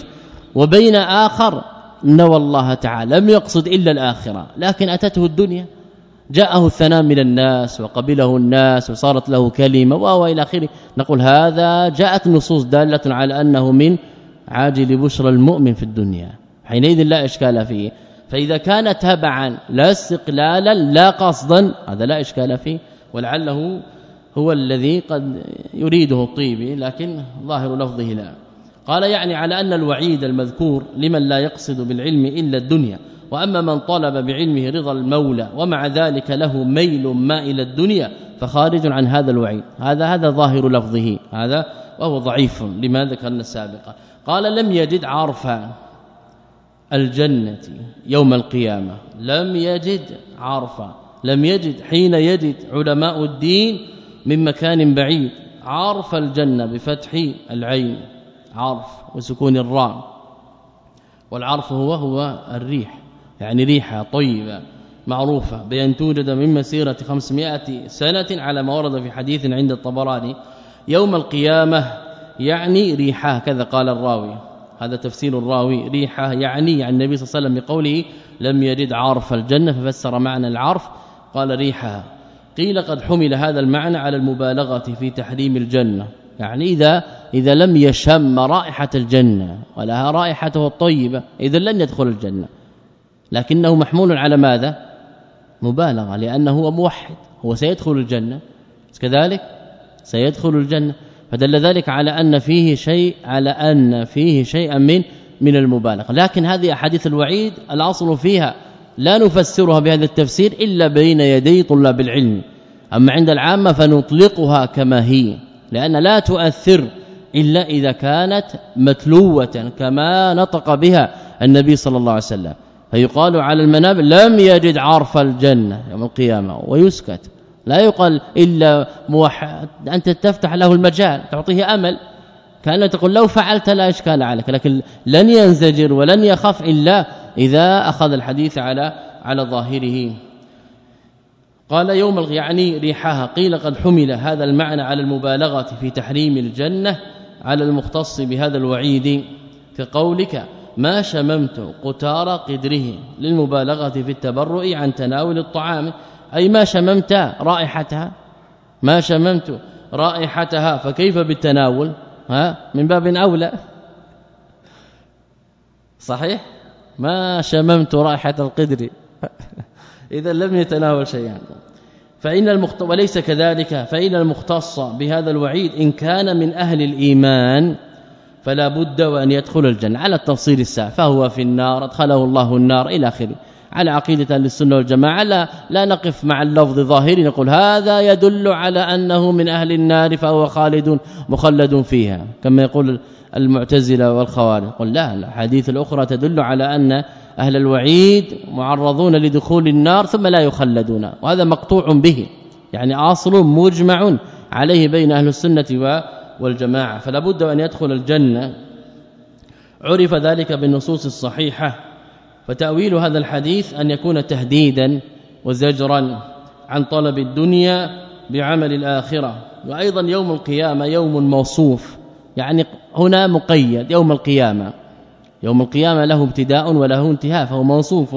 وبين آخر نوى الله تعالى لم يقصد إلا الآخرة لكن أتته الدنيا جاءه الثناء من الناس وقبله الناس وصارت له كلمة وهو إلى آخره نقول هذا جاءت نصوص دالة على أنه من عاجل بشرى المؤمن في الدنيا. حينئذ لا إشكال فيه. فإذا كان تبعا لا استقلالا لا قصدا هذا لا إشكال فيه. ولعله هو الذي قد يريده الطيبي لكن ظاهر لفظه لا. قال يعني على أن الوعيد المذكور لمن لا يقصد بالعلم إلا الدنيا. وأما من طلب بعلمه رضا المولى ومع ذلك له ميل ما إلى الدنيا فخارج عن هذا الوعيد. هذا هذا ظاهر لفظه. هذا وهو ضعيف لما ذكرنا سابقا. قال لم يجد عرفا الجنة يوم القيامة. لم يجد عرفا. لم يجد حين يجد علماء الدين من مكان بعيد. عرف الجنة بفتح العين. عرف وسكون الراء والعرف هو هو الريح. يعني ريحة طيبة معروفة. بأن توجد من مسيرة 500 سنة على ما ورد في حديث عند الطبراني. يوم القيامة يعني ريحة كذا قال الراوي. هذا تفسير الراوي. ريحة يعني يعني النبي صلى الله عليه وسلم بقوله لم يجد عرف الجنة ففسر معنى العرف. قال ريحها قيل قد حمل هذا المعنى على المبالغة في تحريم الجنة. يعني إذا إذا لم يشم رائحة الجنة ولها رائحته الطيبة إذا لن يدخل الجنة. لكنه محمول على ماذا؟ مبالغة لأنه هو موحد هو سيدخل الجنة. كذلك سيدخل الجنة. فدل ذلك على أن فيه شيء على أن فيه شيئا من من المبالغة. لكن هذه أحاديث الوعيد الأصل فيها لا نفسرها بهذا التفسير إلا بين يدي طلاب العلم. أما عند العامة فنطلقها كما هي لأن لا تؤثر إلا إذا كانت متلوة كما نطق بها النبي صلى الله عليه وسلم. فيقال على المنابر لم يجد عرف الجنة يوم القيامة ويسكت. لا يقال إلا موحد أنت تفتح له المجال تعطيه أمل. كان تقول لو فعلت لا إشكال عليك لكن لن ينزجر ولن يخاف إلا إذا أخذ الحديث على على ظاهره. قال يوم يعني ريحها قيل قد حمل هذا المعنى على المبالغة في تحريم الجنة على المختص بهذا الوعيد. في قولك ما شممت قتار قدره للمبالغة في التبرؤ عن تناول الطعام. أي ما شممت رائحتها؟ ما شممت رائحتها فكيف بالتناول؟ ها من باب أولى. صحيح؟ ما شممت رائحة القدر. *laughs* اذا لم يتناول شيئا. فإن المخت... وليس كذلك. فإن المختص بهذا الوعيد إن كان من أهل الإيمان فلا بد وأن يدخل الجنة. على التفصيل السابق فهو في النار أدخله الله النار إلى آخره. على عقيدة أهل السنة والجماعة. لا لا نقف مع اللفظ ظاهري. نقول هذا يدل على أنه من أهل النار فهو خالد مخلد فيها كما يقول المعتزلة والخوارج. قل لا الأحاديث الأخرى تدل على أن أهل الوعيد معرضون لدخول النار ثم لا يخلدون وهذا مقطوع به يعني أصل مجمع عليه بين أهل السنة والجماعة. فلا بد أن يدخل الجنة. عرف ذلك بالنصوص الصحيحة. فتأويل هذا الحديث أن يكون تهديدا وزجرا عن طلب الدنيا بعمل الآخرة. وأيضا يوم القيامة يوم موصوف يعني هنا مقيد يوم القيامة. يوم القيامة له ابتداء وله انتهاء فهو موصوف.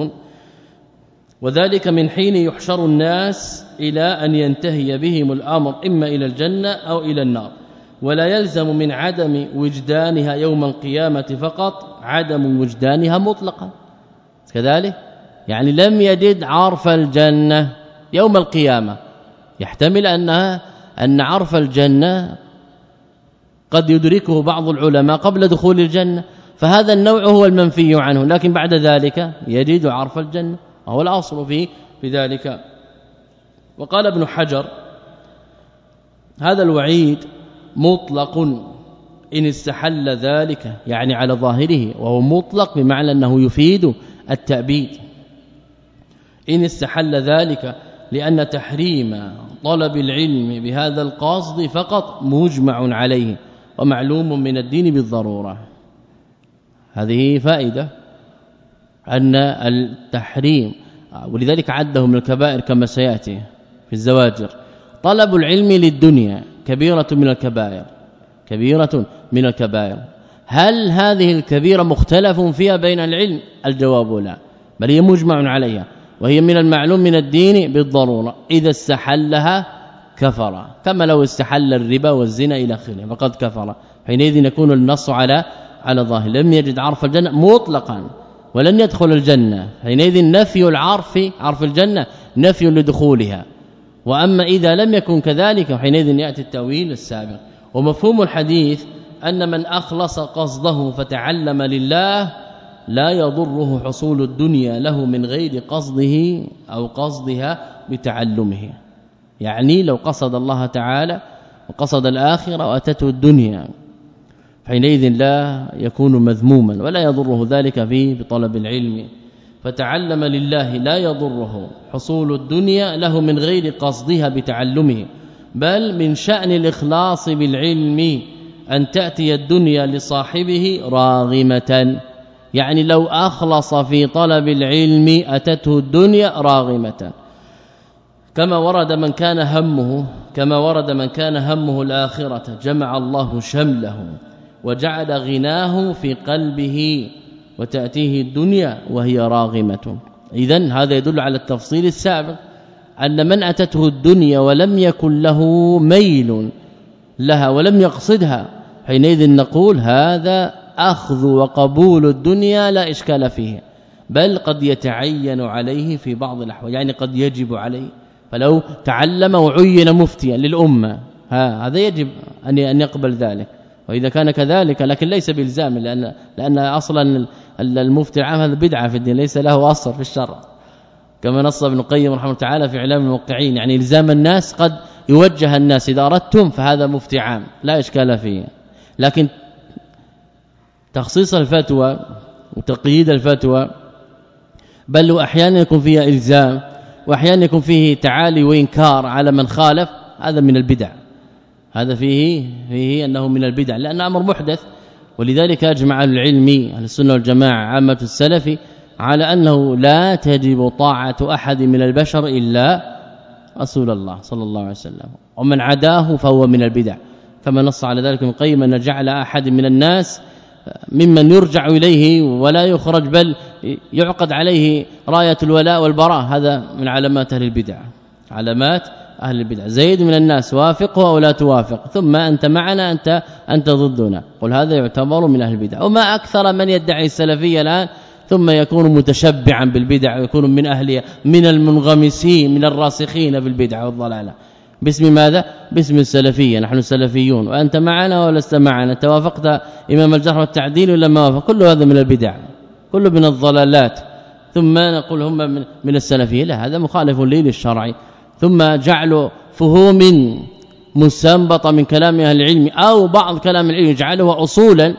وذلك من حين يحشر الناس إلى أن ينتهي بهم الأمر إما إلى الجنة أو إلى النار. ولا يلزم من عدم وجدانها يوم القيامة فقط عدم وجدانها مطلقا. كذلك؟ يعني لم يجد عرف الجنة يوم القيامة. يحتمل انها أن عرف الجنة قد يدركه بعض العلماء قبل دخول الجنة فهذا النوع هو المنفي عنه لكن بعد ذلك يجد عرف الجنة وهو الأصل في في ذلك. وقال ابن حجر هذا الوعيد مطلق إن استحل ذلك يعني على ظاهره وهو مطلق بمعنى أنه يفيد التأبيد. إن استحل ذلك لأن تحريم طلب العلم بهذا القصد فقط مجمع عليه ومعلوم من الدين بالضرورة. هذه فائدة أن التحريم ولذلك عده من الكبائر كما سيأتي في الزواجر. طلب العلم للدنيا كبيرة من الكبائر كبيرة من الكبائر. هل هذه الكبيرة مختلف فيها بين العلم؟ الجواب لا. بل هي مجمع عليها وهي من المعلوم من الدين بالضرورة. إذا استحلها كفر. كما لو استحل الربا والزنا إلى آخره فقد كفر. حينئذ يكون النص على على ظاهر. لم يجد عرف الجنة مطلقا ولن يدخل الجنة. حينئذ نفي العرف عرف الجنة نفي لدخولها. وأما إذا لم يكن كذلك حينئذ يأتي التأويل السابق. ومفهوم الحديث أن من أخلص قصده فتعلم لله لا يضره حصول الدنيا له من غير قصده أو قصدها بتعلمه. يعني لو قصد الله تعالى وقصد الآخرة وأتته الدنيا حينئذ لا يكون مذموما ولا يضره ذلك فيه بطلب العلم. فتعلم لله لا يضره حصول الدنيا له من غير قصدها بتعلمه بل من شأن الإخلاص بالعلم. أن تأتي الدنيا لصاحبه راغمة. يعني لو أخلص في طلب العلم أتته الدنيا راغمة. كما ورد من كان همه كما ورد من كان همه الآخرة جمع الله شمله وجعل غناه في قلبه وتأتيه الدنيا وهي راغمة. اذا هذا يدل على التفصيل السابق أن من أتته الدنيا ولم يكن له ميل. لها ولم يقصدها. حينئذ نقول هذا أخذ وقبول الدنيا لا إشكال فيه بل قد يتعين عليه في بعض الأحوال يعني قد يجب عليه. فلو تعلم وعين مفتيا للأمة ها هذا يجب أن أن يقبل ذلك. وإذا كان كذلك لكن ليس بإلزام لأن لأن أصلا المفتي العام هذا بدعة في الدين ليس له أصل في الشرع. كما نص ابن القيم رحمه الله تعالى في إعلام الموقعين يعني إلزام الناس قد يوجه الناس إذا أردتم فهذا مفتي عام لا إشكال فيه. لكن تخصيص الفتوى وتقييد الفتوى بل أحيانا يكون فيها إلزام وأحيانا يكون فيه تعالي وإنكار على من خالف هذا من البدع. هذا فيه فيه أنه من البدع لأن أمر محدث. ولذلك أجمع العلم أهل السنة والجماعة عامة السلف على أنه لا تجب طاعة أحد من البشر إلا رسول الله صلى الله عليه وسلم. ومن عداه فهو من البدع. كما نص على ذلك ابن قيم أن جعل أحد من الناس ممن يرجع إليه ولا يخرج بل يعقد عليه راية الولاء والبراء. هذا من علامات أهل البدع. علامات أهل البدع. زيد من الناس وافقه أو لا توافق. ثم أنت معنا أنت أنت ضدنا. قل هذا يعتبر من أهل البدع. وما أكثر من يدعي السلفية الآن ثم يكون متشبعا بالبدع ويكون من اهلها من المنغمسين من الراسخين في البدع والضلالة. باسم ماذا؟ باسم السلفية. نحن السلفيون. وأنت معنا ولست معنا. توافقت إمام الجرح والتعديل ولا ما وافق؟ كل هذا من البدع. كله من الضلالات. ثم نقول هم من, من السلفية. لا هذا مخالف لي للشرع. ثم جعل فهوم مستنبطه من كلام أهل العلم أو بعض كلام العلم. يجعله اصولا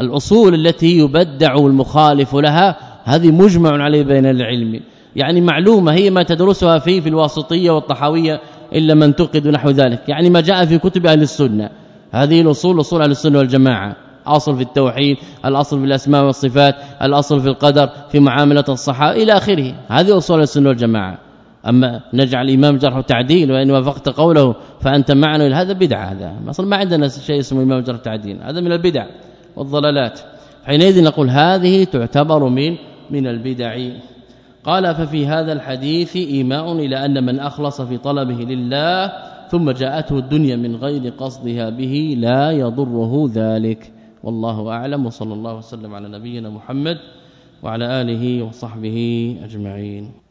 الأصول التي يبدع المخالف لها هذه مجمع عليه بين العلم. يعني معلومة هي ما تدرسها في في الواسطية والطحاوية إلا من تقد نحو ذلك. يعني ما جاء في كتب أهل السنة. هذه الأصول أصول أهل السنة والجماعة. اصل في التوحيد الأصل في الأسماء والصفات الأصل في القدر في معاملة الصحابه إلى آخره. هذه أصول السنة والجماعة. أما نجعل امام جرح وتعديل وإن وافقت قوله فأنت معنا هذا بدعة هذا. أصلا ما عندنا شيء اسمه إمام جرح وتعديل هذا من البدع. والضلالات. حينئذ نقول هذه تعتبر من من البدع. قال ففي هذا الحديث إيماء إلى أن من أخلص في طلبه لله ثم جاءته الدنيا من غير قصدها به لا يضره ذلك. والله أعلم. وصلى الله وسلم على نبينا محمد وعلى آله وصحبه أجمعين.